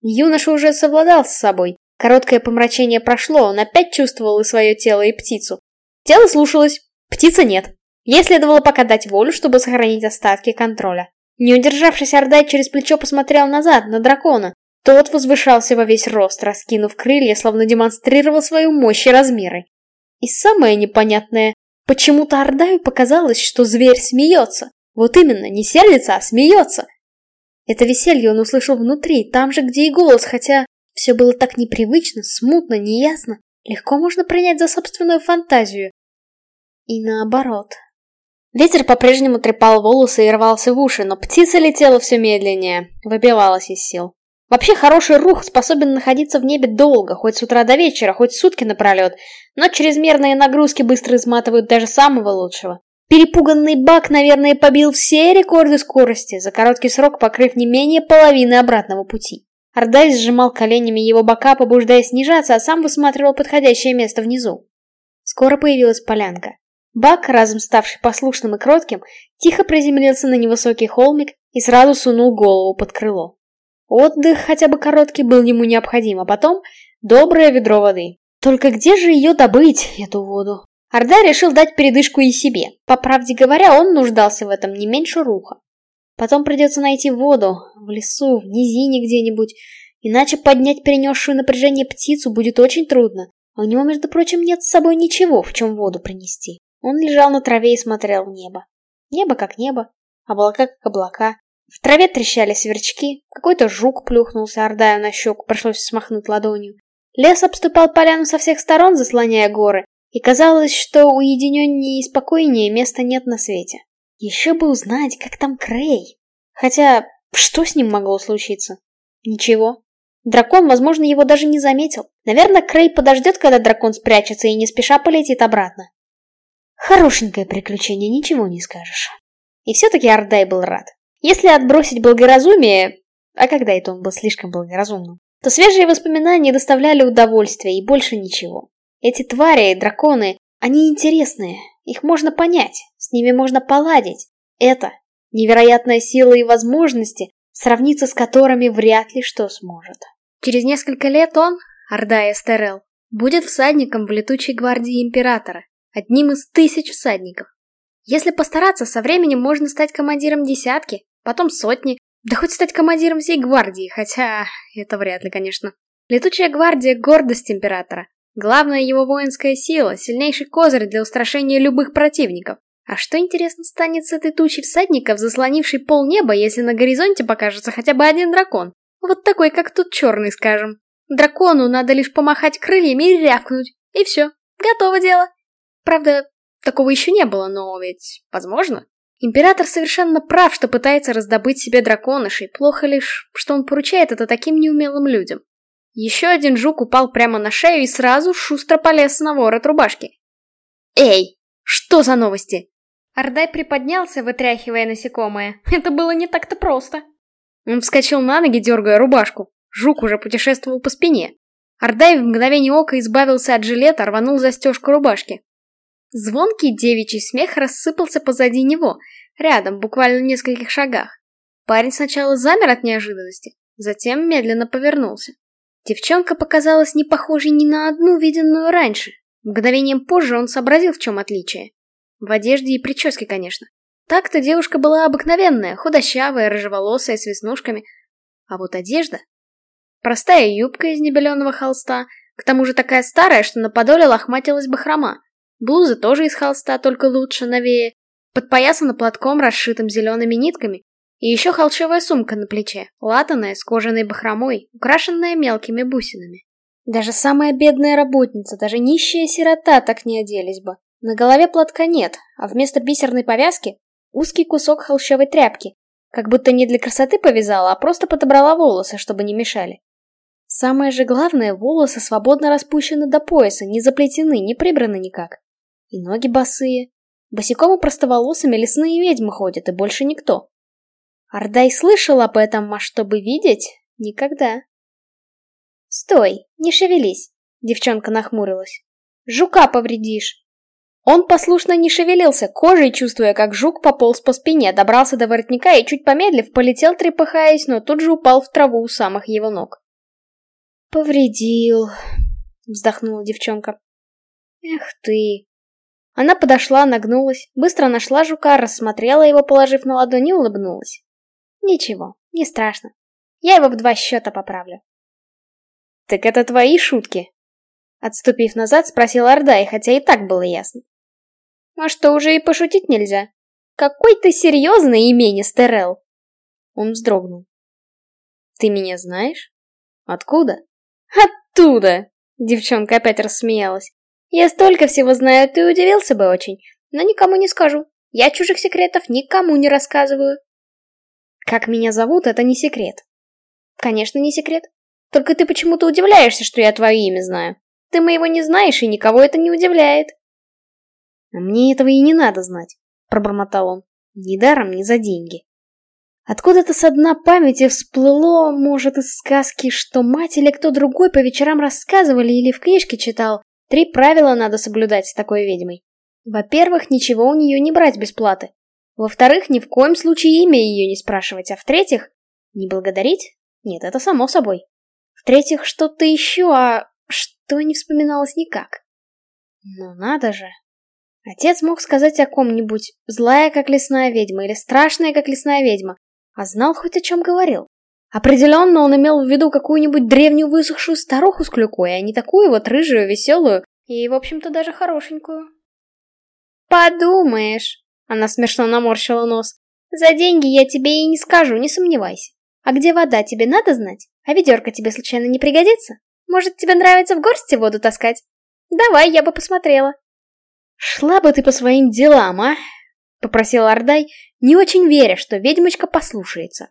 Юноша уже совладал с собой. Короткое помрачение прошло, он опять чувствовал и свое тело, и птицу. Тело слушалось, птица нет. Ей следовало пока дать волю, чтобы сохранить остатки контроля. Не удержавшись, Ордай через плечо посмотрел назад, на дракона. Тот возвышался во весь рост, раскинув крылья, словно демонстрировал свою мощь и размеры. И самое непонятное, почему-то Ордаю показалось, что зверь смеется. Вот именно, не сердится, а смеется. Это веселье он услышал внутри, там же, где и голос, хотя все было так непривычно, смутно, неясно. Легко можно принять за собственную фантазию. И наоборот. Ветер по-прежнему трепал волосы и рвался в уши, но птица летела все медленнее, выбивалась из сил. Вообще хороший рух способен находиться в небе долго, хоть с утра до вечера, хоть сутки напролет, но чрезмерные нагрузки быстро изматывают даже самого лучшего. Перепуганный Бак, наверное, побил все рекорды скорости, за короткий срок покрыв не менее половины обратного пути. Ордай сжимал коленями его бока, побуждая снижаться, а сам высматривал подходящее место внизу. Скоро появилась полянка. Бак, разом ставший послушным и кротким, тихо приземлился на невысокий холмик и сразу сунул голову под крыло. Отдых, хотя бы короткий, был ему необходим, а потом доброе ведро воды. Только где же ее добыть, эту воду? Орда решил дать передышку и себе. По правде говоря, он нуждался в этом не меньше руха. Потом придется найти воду, в лесу, в низине где-нибудь. Иначе поднять перенесшую напряжение птицу будет очень трудно. А у него, между прочим, нет с собой ничего, в чем воду принести. Он лежал на траве и смотрел в небо. Небо как небо, облака как облака. В траве трещали сверчки, какой-то жук плюхнулся Ордаю на щеку, пришлось смахнуть ладонью. Лес обступал поляну со всех сторон, заслоняя горы, и казалось, что уединеннее и спокойнее места нет на свете. Еще бы узнать, как там Крей. Хотя, что с ним могло случиться? Ничего. Дракон, возможно, его даже не заметил. Наверное, Крей подождет, когда дракон спрячется и не спеша полетит обратно. Хорошенькое приключение, ничего не скажешь. И все-таки Ардай был рад. Если отбросить благоразумие, а когда это он был слишком благоразумным, то свежие воспоминания доставляли удовольствие и больше ничего. Эти твари, драконы, они интересные, их можно понять, с ними можно поладить. Это Невероятная сила и возможности, сравниться с которыми вряд ли что сможет. Через несколько лет он, Орда Эстерел, будет всадником в летучей гвардии Императора, одним из тысяч всадников. Если постараться, со временем можно стать командиром десятки, потом сотни, да хоть стать командиром всей гвардии, хотя это вряд ли, конечно. Летучая гвардия — гордость Императора. Главная его воинская сила, сильнейший козырь для устрашения любых противников. А что, интересно, станет с этой тучей всадников, заслонившей полнеба, если на горизонте покажется хотя бы один дракон? Вот такой, как тут черный, скажем. Дракону надо лишь помахать крыльями и рявкнуть. И все, готово дело. Правда, такого еще не было, но ведь возможно. Император совершенно прав, что пытается раздобыть себе драконышей, плохо лишь, что он поручает это таким неумелым людям. Еще один жук упал прямо на шею и сразу шустро полез на ворот рубашки. «Эй, что за новости?» Ардай приподнялся, вытряхивая насекомое. Это было не так-то просто. Он вскочил на ноги, дергая рубашку. Жук уже путешествовал по спине. Ардай в мгновение ока избавился от жилета, рванул застежку рубашки. Звонкий девичий смех рассыпался позади него, рядом, буквально в нескольких шагах. Парень сначала замер от неожиданности, затем медленно повернулся. Девчонка показалась не похожей ни на одну виденную раньше. Мгновением позже он сообразил, в чем отличие. В одежде и прическе, конечно. Так-то девушка была обыкновенная, худощавая, рыжеволосая, с веснушками. А вот одежда... Простая юбка из небеленого холста, к тому же такая старая, что на подоле лохматилась бахрома. Блуза тоже из холста, только лучше, новее. Подпоясана платком, расшитым зелеными нитками. И еще холщовая сумка на плече, латаная, с кожаной бахромой, украшенная мелкими бусинами. Даже самая бедная работница, даже нищая сирота так не оделись бы. На голове платка нет, а вместо бисерной повязки узкий кусок холщовой тряпки, как будто не для красоты повязала, а просто подобрала волосы, чтобы не мешали. Самое же главное, волосы свободно распущены до пояса, не заплетены, не прибраны никак. И ноги босые. Босиком и простоволосыми лесные ведьмы ходят, и больше никто. Ардай слышал об этом, а чтобы видеть — никогда. «Стой, не шевелись!» — девчонка нахмурилась. «Жука повредишь!» Он послушно не шевелился, кожей чувствуя, как жук пополз по спине, добрался до воротника и, чуть помедлив, полетел, трепыхаясь, но тут же упал в траву у самых его ног. «Повредил», — вздохнула девчонка. «Эх ты!» Она подошла, нагнулась, быстро нашла жука, рассмотрела его, положив на ладонь, и улыбнулась. «Ничего, не страшно. Я его в два счета поправлю». «Так это твои шутки?» Отступив назад, спросил Ордай, хотя и так было ясно. А что, уже и пошутить нельзя? Какой ты серьезный имени, Стерел? Он вздрогнул. Ты меня знаешь? Откуда? Оттуда! Девчонка опять рассмеялась. Я столько всего знаю, ты удивился бы очень, но никому не скажу. Я чужих секретов никому не рассказываю. Как меня зовут, это не секрет. Конечно, не секрет. Только ты почему-то удивляешься, что я твое имя знаю. Ты моего не знаешь, и никого это не удивляет. «Мне этого и не надо знать», — пробормотал он. «Ни даром, ни за деньги». Откуда-то со дна памяти всплыло, может, из сказки, что мать или кто другой по вечерам рассказывали или в книжке читал. Три правила надо соблюдать с такой ведьмой. Во-первых, ничего у нее не брать без платы. Во-вторых, ни в коем случае имя ее не спрашивать. А в-третьих, не благодарить? Нет, это само собой. В-третьих, что-то еще, а что не вспоминалось никак. Ну надо же. Отец мог сказать о ком-нибудь, злая, как лесная ведьма, или страшная, как лесная ведьма, а знал хоть о чем говорил. Определенно он имел в виду какую-нибудь древнюю высохшую старуху с клюкой, а не такую вот рыжую, веселую и, в общем-то, даже хорошенькую. «Подумаешь!» — она смешно наморщила нос. «За деньги я тебе и не скажу, не сомневайся. А где вода, тебе надо знать? А ведерко тебе случайно не пригодится? Может, тебе нравится в горсти воду таскать? Давай, я бы посмотрела». «Шла бы ты по своим делам, а?» — попросил Ордай, не очень веря, что ведьмочка послушается.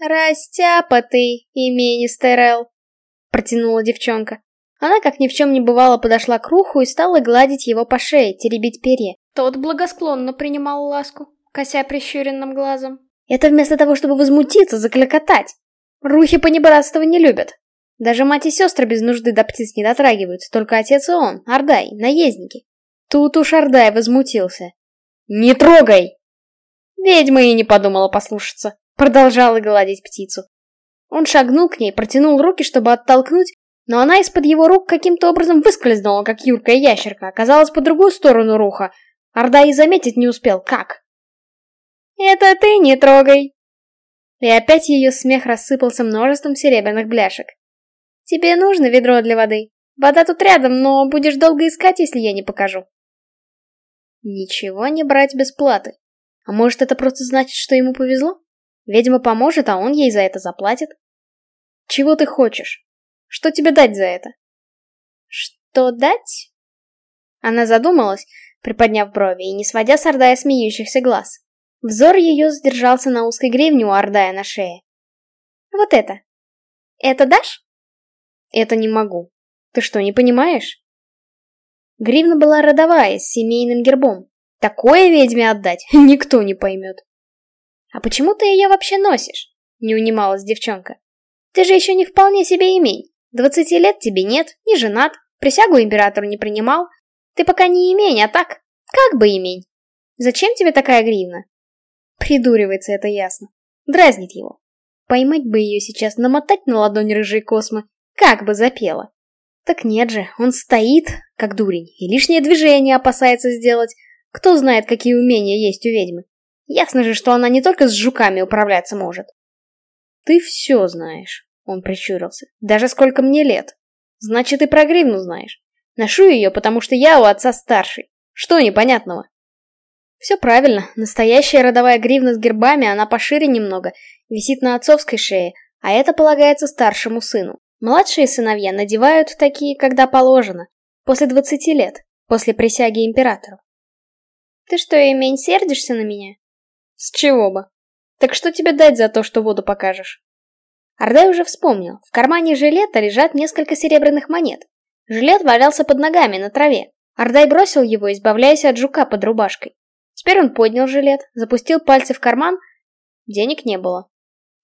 «Растяпа ты, имени Стерел!» — протянула девчонка. Она, как ни в чем не бывало, подошла к Руху и стала гладить его по шее, теребить перья. Тот благосклонно принимал ласку, кося прищуренным глазом. Это вместо того, чтобы возмутиться, закликотать. Рухи понебратства не любят. Даже мать и сестры без нужды до птиц не дотрагиваются, только отец и он, Ордай, наездники. Тут уж Ордай возмутился. «Не трогай!» Ведьма и не подумала послушаться. Продолжала гладить птицу. Он шагнул к ней, протянул руки, чтобы оттолкнуть, но она из-под его рук каким-то образом выскользнула, как юркая ящерка, оказалась по другую сторону руха. Орда и заметить не успел, как. «Это ты не трогай!» И опять ее смех рассыпался множеством серебряных бляшек. «Тебе нужно ведро для воды. Вода тут рядом, но будешь долго искать, если я не покажу». Ничего не брать без платы. А может, это просто значит, что ему повезло? Ведьма поможет, а он ей за это заплатит. Чего ты хочешь? Что тебе дать за это? Что дать? Она задумалась, приподняв брови и не сводя с Ордая смеющихся глаз. Взор ее задержался на узкой гривне у Ордая на шее. Вот это. Это дашь? Это не могу. Ты что, не понимаешь? Гривна была родовая, с семейным гербом. Такое ведьме отдать никто не поймет. «А почему ты ее вообще носишь?» — не унималась девчонка. «Ты же еще не вполне себе имень. Двадцати лет тебе нет, не женат, присягу императору не принимал. Ты пока не имень, а так, как бы имень. Зачем тебе такая гривна?» Придуривается это ясно. Дразнит его. Поймать бы ее сейчас, намотать на ладонь рыжей космы, как бы запела. Так нет же, он стоит, как дурень, и лишнее движение опасается сделать. Кто знает, какие умения есть у ведьмы. Ясно же, что она не только с жуками управляться может. Ты все знаешь, он прищурился. Даже сколько мне лет. Значит, и про гривну знаешь. Ношу ее, потому что я у отца старший. Что непонятного? Все правильно. Настоящая родовая гривна с гербами, она пошире немного, висит на отцовской шее, а это полагается старшему сыну. Младшие сыновья надевают такие, когда положено, после двадцати лет, после присяги императору. Ты что, имень, сердишься на меня? С чего бы? Так что тебе дать за то, что воду покажешь? Ордай уже вспомнил. В кармане жилета лежат несколько серебряных монет. Жилет валялся под ногами на траве. Ордай бросил его, избавляясь от жука под рубашкой. Теперь он поднял жилет, запустил пальцы в карман. Денег не было.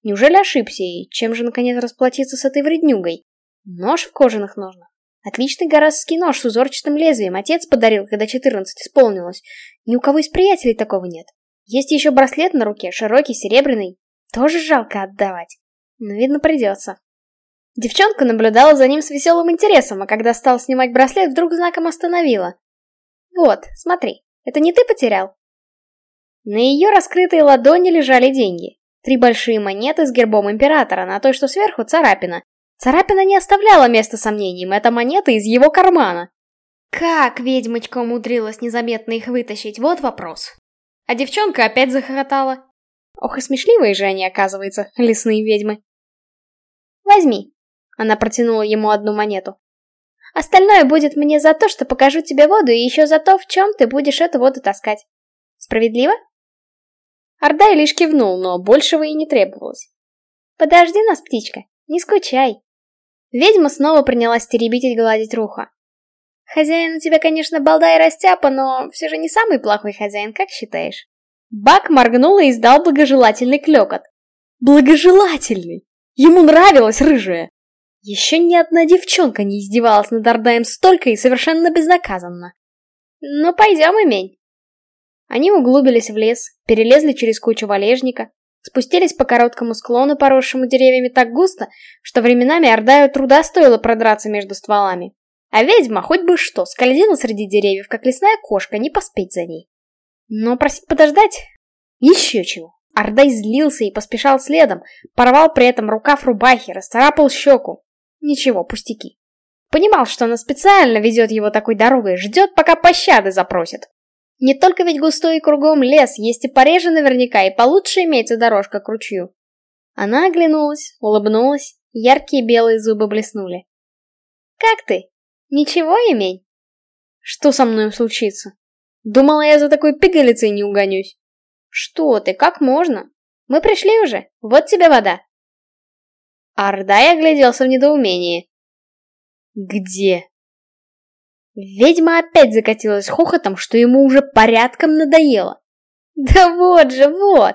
Неужели ошибся, и чем же наконец расплатиться с этой вреднюгой? Нож в кожаных ножнах. Отличный городский нож с узорчатым лезвием отец подарил, когда 14 исполнилось. Ни у кого из приятелей такого нет. Есть еще браслет на руке, широкий, серебряный. Тоже жалко отдавать. Но, видно, придется. Девчонка наблюдала за ним с веселым интересом, а когда стал снимать браслет, вдруг знаком остановила. «Вот, смотри, это не ты потерял?» На ее раскрытой ладони лежали деньги. Три большие монеты с гербом императора, на той, что сверху, царапина. Царапина не оставляла места сомнениям, это монета из его кармана. Как ведьмочка умудрилась незаметно их вытащить, вот вопрос. А девчонка опять захохотала. Ох и смешливые же они, оказывается, лесные ведьмы. Возьми. Она протянула ему одну монету. Остальное будет мне за то, что покажу тебе воду, и еще за то, в чем ты будешь эту воду таскать. Справедливо? Ордай лишь кивнул, но большего и не требовалось. Подожди нас, птичка, не скучай. Ведьма снова принялась теребить и гладить Руха. Хозяин у тебя, конечно, балда и растяпа, но все же не самый плохой хозяин, как считаешь? Бак моргнул и издал благожелательный клёкот. Благожелательный! Ему нравилась рыжая! Еще ни одна девчонка не издевалась над Ордаем столько и совершенно безнаказанно. Ну, пойдем, имень. Они углубились в лес, перелезли через кучу валежника, спустились по короткому склону, поросшему деревьями так густо, что временами Ордаю труда стоило продраться между стволами. А ведьма хоть бы что, скользила среди деревьев, как лесная кошка, не поспеть за ней. Но просить подождать? Еще чего. Ордай злился и поспешал следом, порвал при этом рукав рубахи, расцарапал щеку. Ничего, пустяки. Понимал, что она специально везет его такой дорогой, ждет, пока пощады запросит. Не только ведь густой и кругом лес, есть и пореже наверняка, и получше имеется дорожка к ручью. Она оглянулась, улыбнулась, яркие белые зубы блеснули. «Как ты?» Ничего, имень? Что со мной случится? Думала, я за такой пигалицей не угонюсь. Что ты, как можно? Мы пришли уже, вот тебе вода. Ардай огляделся в недоумении. Где? Ведьма опять закатилась хохотом, что ему уже порядком надоело. Да вот же, вот.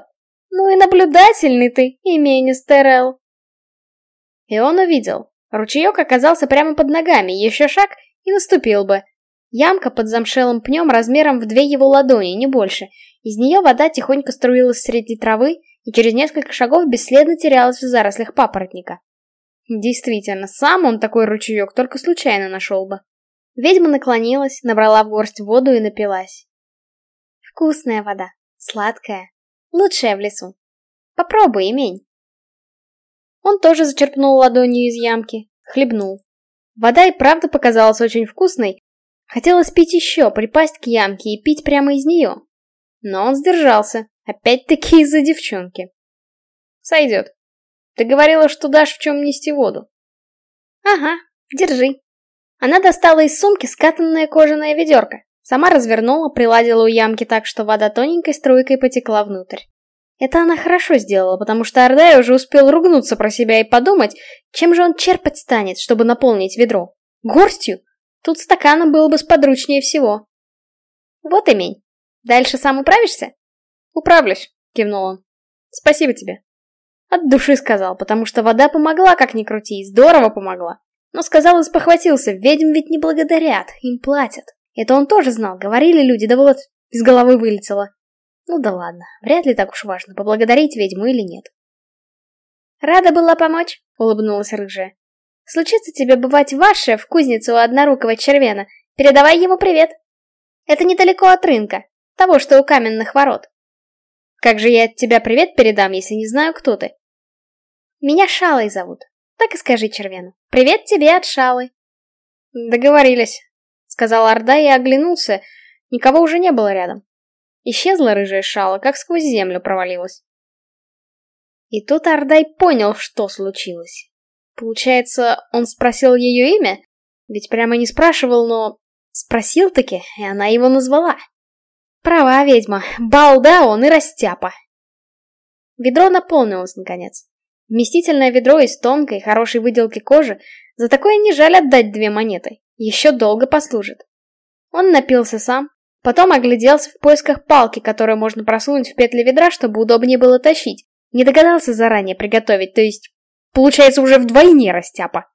Ну и наблюдательный ты, имени Стерел. И он увидел, Ручеек оказался прямо под ногами, еще шаг и наступил бы. Ямка под замшелым пнем размером в две его ладони, не больше. Из нее вода тихонько струилась среди травы и через несколько шагов бесследно терялась в зарослях папоротника. Действительно, сам он такой ручеек только случайно нашел бы. Ведьма наклонилась, набрала в горсть воду и напилась. Вкусная вода, сладкая, лучшая в лесу. Попробуй, имень. Он тоже зачерпнул ладонью из ямки, хлебнул. Вода и правда показалась очень вкусной. Хотелось пить еще, припасть к ямке и пить прямо из нее. Но он сдержался, опять-таки из-за девчонки. Сойдет. Ты говорила, что дашь в чем нести воду. Ага, держи. Она достала из сумки скатанное кожаное ведерко. Сама развернула, приладила у ямки так, что вода тоненькой струйкой потекла внутрь. Это она хорошо сделала, потому что Ордай уже успел ругнуться про себя и подумать, чем же он черпать станет, чтобы наполнить ведро. Горстью? Тут стаканом было бы сподручнее всего. Вот имень. Дальше сам управишься? Управлюсь, кивнул он. Спасибо тебе. От души сказал, потому что вода помогла, как ни крути, здорово помогла. Но сказал и спохватился, ведьм ведь не благодарят, им платят. Это он тоже знал, говорили люди, да вот, из головы вылетело. Ну да ладно, вряд ли так уж важно, поблагодарить ведьму или нет. Рада была помочь, улыбнулась рыжая. Случится тебе бывать ваше в кузнице у однорукого червена, передавай ему привет. Это недалеко от рынка, того, что у каменных ворот. Как же я от тебя привет передам, если не знаю, кто ты? Меня Шалой зовут. Так и скажи червену. Привет тебе от Шалы. Договорились, сказал Орда и оглянулся. Никого уже не было рядом. Исчезла рыжая шала, как сквозь землю провалилась. И тут Ардай понял, что случилось. Получается, он спросил ее имя? Ведь прямо не спрашивал, но... Спросил-таки, и она его назвала. Права ведьма, балда он и растяпа. Ведро наполнилось, наконец. Вместительное ведро из тонкой, хорошей выделки кожи, за такое не жаль отдать две монеты, еще долго послужит. Он напился сам, Потом огляделся в поисках палки, которую можно просунуть в петли ведра, чтобы удобнее было тащить. Не догадался заранее приготовить, то есть... Получается уже вдвойне растяпа.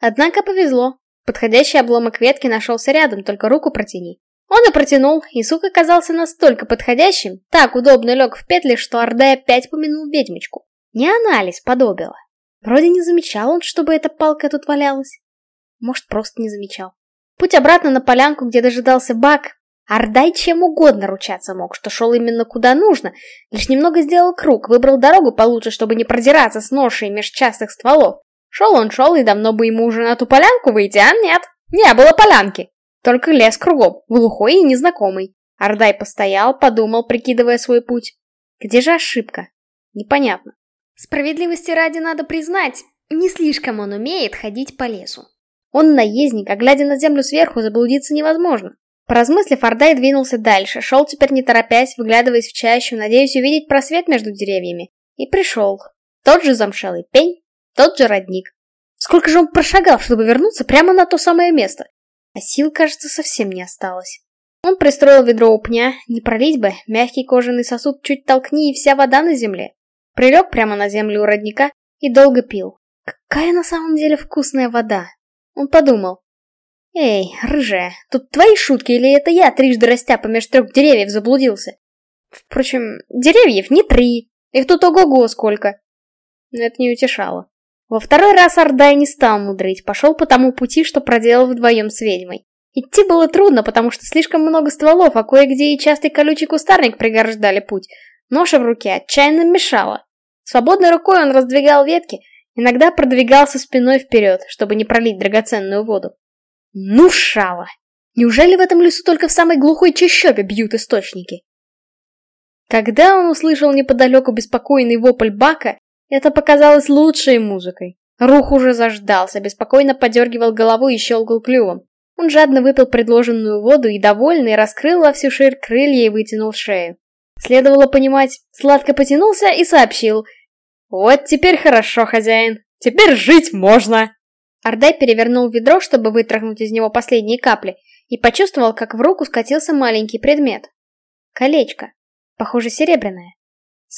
Однако повезло. Подходящий обломок ветки нашелся рядом, только руку протяни. Он и протянул, и сук оказался настолько подходящим, так удобно лег в петли, что Ордай опять помянул ведьмочку. Не анализ подобила. Вроде не замечал он, чтобы эта палка тут валялась. Может, просто не замечал. Путь обратно на полянку, где дожидался Бак, Ардай чем угодно ручаться мог, что шел именно куда нужно, лишь немного сделал круг, выбрал дорогу получше, чтобы не продираться с ношей меж частых стволов. Шел он шел, и давно бы ему уже на ту полянку выйти, а нет, не было полянки. Только лес кругом, глухой и незнакомый. Ардай постоял, подумал, прикидывая свой путь. Где же ошибка? Непонятно. Справедливости ради надо признать, не слишком он умеет ходить по лесу. Он наездник, а глядя на землю сверху, заблудиться невозможно. Поразмыслив, Ордай двинулся дальше, шел теперь не торопясь, выглядываясь в чащу, надеясь увидеть просвет между деревьями. И пришел. Тот же замшелый пень, тот же родник. Сколько же он прошагал, чтобы вернуться прямо на то самое место? А сил, кажется, совсем не осталось. Он пристроил ведро у пня, не пролить бы, мягкий кожаный сосуд чуть толкни и вся вода на земле. Прилег прямо на землю у родника и долго пил. Какая на самом деле вкусная вода. Он подумал, «Эй, рыжая, тут твои шутки или это я трижды растя помеж трех деревьев заблудился?» Впрочем, деревьев не три, их тут ого-го сколько. Но это не утешало. Во второй раз Ордай не стал мудрить, пошел по тому пути, что проделал вдвоем с ведьмой. Идти было трудно, потому что слишком много стволов, а кое-где и частый колючий кустарник преграждали путь. Ноша в руке отчаянно мешала. Свободной рукой он раздвигал ветки, иногда продвигался спиной вперед, чтобы не пролить драгоценную воду. Ну, шава! Неужели в этом лесу только в самой глухой чащобе бьют источники? Когда он услышал неподалеку беспокойный вопль Бака, это показалось лучшей музыкой. Рух уже заждался, беспокойно подергивал головой и щелкал клювом. Он жадно выпил предложенную воду и, довольный, раскрыл во всю ширь крылья и вытянул шею. Следовало понимать, сладко потянулся и сообщил. «Вот теперь хорошо, хозяин. Теперь жить можно!» Ардай перевернул ведро, чтобы вытряхнуть из него последние капли, и почувствовал, как в руку скатился маленький предмет. Колечко. Похоже, серебряное.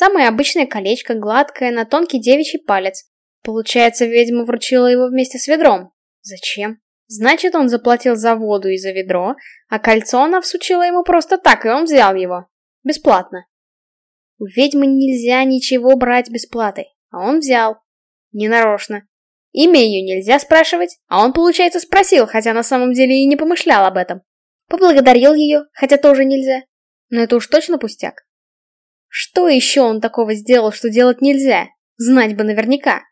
Самое обычное колечко, гладкое, на тонкий девичий палец. Получается, ведьма вручила его вместе с ведром. Зачем? Значит, он заплатил за воду и за ведро, а кольцо она всучила ему просто так, и он взял его. Бесплатно. У ведьмы нельзя ничего брать бесплатой, а он взял. Ненарочно. Имя ее нельзя спрашивать, а он, получается, спросил, хотя на самом деле и не помышлял об этом. Поблагодарил ее, хотя тоже нельзя. Но это уж точно пустяк. Что еще он такого сделал, что делать нельзя? Знать бы наверняка.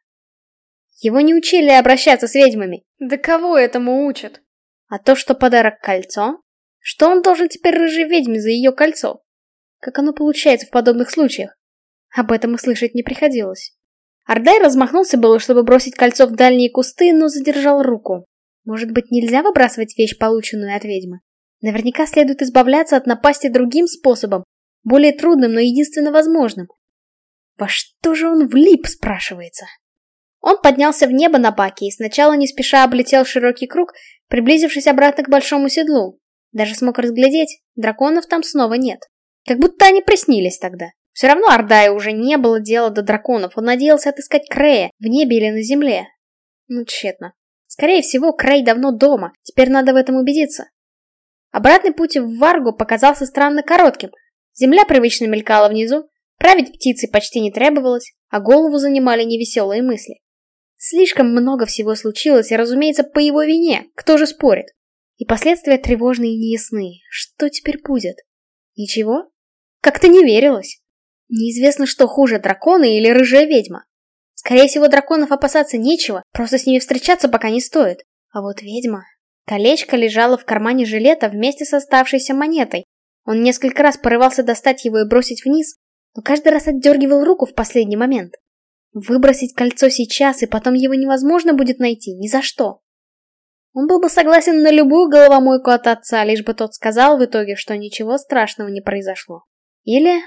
Его не учили обращаться с ведьмами. Да кого этому учат? А то, что подарок кольцо? Что он должен теперь рыжей ведьме за ее кольцо? Как оно получается в подобных случаях? Об этом и слышать не приходилось. Ардай размахнулся было, чтобы бросить кольцо в дальние кусты, но задержал руку. Может быть, нельзя выбрасывать вещь, полученную от ведьмы? Наверняка следует избавляться от напасти другим способом, более трудным, но единственно возможным. Во что же он влип, спрашивается? Он поднялся в небо на баке и сначала не спеша облетел широкий круг, приблизившись обратно к большому седлу. Даже смог разглядеть, драконов там снова нет. Как будто они приснились тогда. Все равно Ардаю уже не было дела до драконов, он надеялся отыскать Крея в небе или на земле. Ну, тщетно. Скорее всего, Крей давно дома, теперь надо в этом убедиться. Обратный путь в Варгу показался странно коротким. Земля привычно мелькала внизу, править птицей почти не требовалось, а голову занимали невеселые мысли. Слишком много всего случилось, и, разумеется, по его вине, кто же спорит? И последствия тревожные и неясные. Что теперь будет? Ничего? Как-то не верилось. Неизвестно, что хуже, драконы или рыжая ведьма. Скорее всего, драконов опасаться нечего, просто с ними встречаться пока не стоит. А вот ведьма... Колечко лежало в кармане жилета вместе с оставшейся монетой. Он несколько раз порывался достать его и бросить вниз, но каждый раз отдергивал руку в последний момент. Выбросить кольцо сейчас, и потом его невозможно будет найти, ни за что. Он был бы согласен на любую головомойку от отца, лишь бы тот сказал в итоге, что ничего страшного не произошло. Или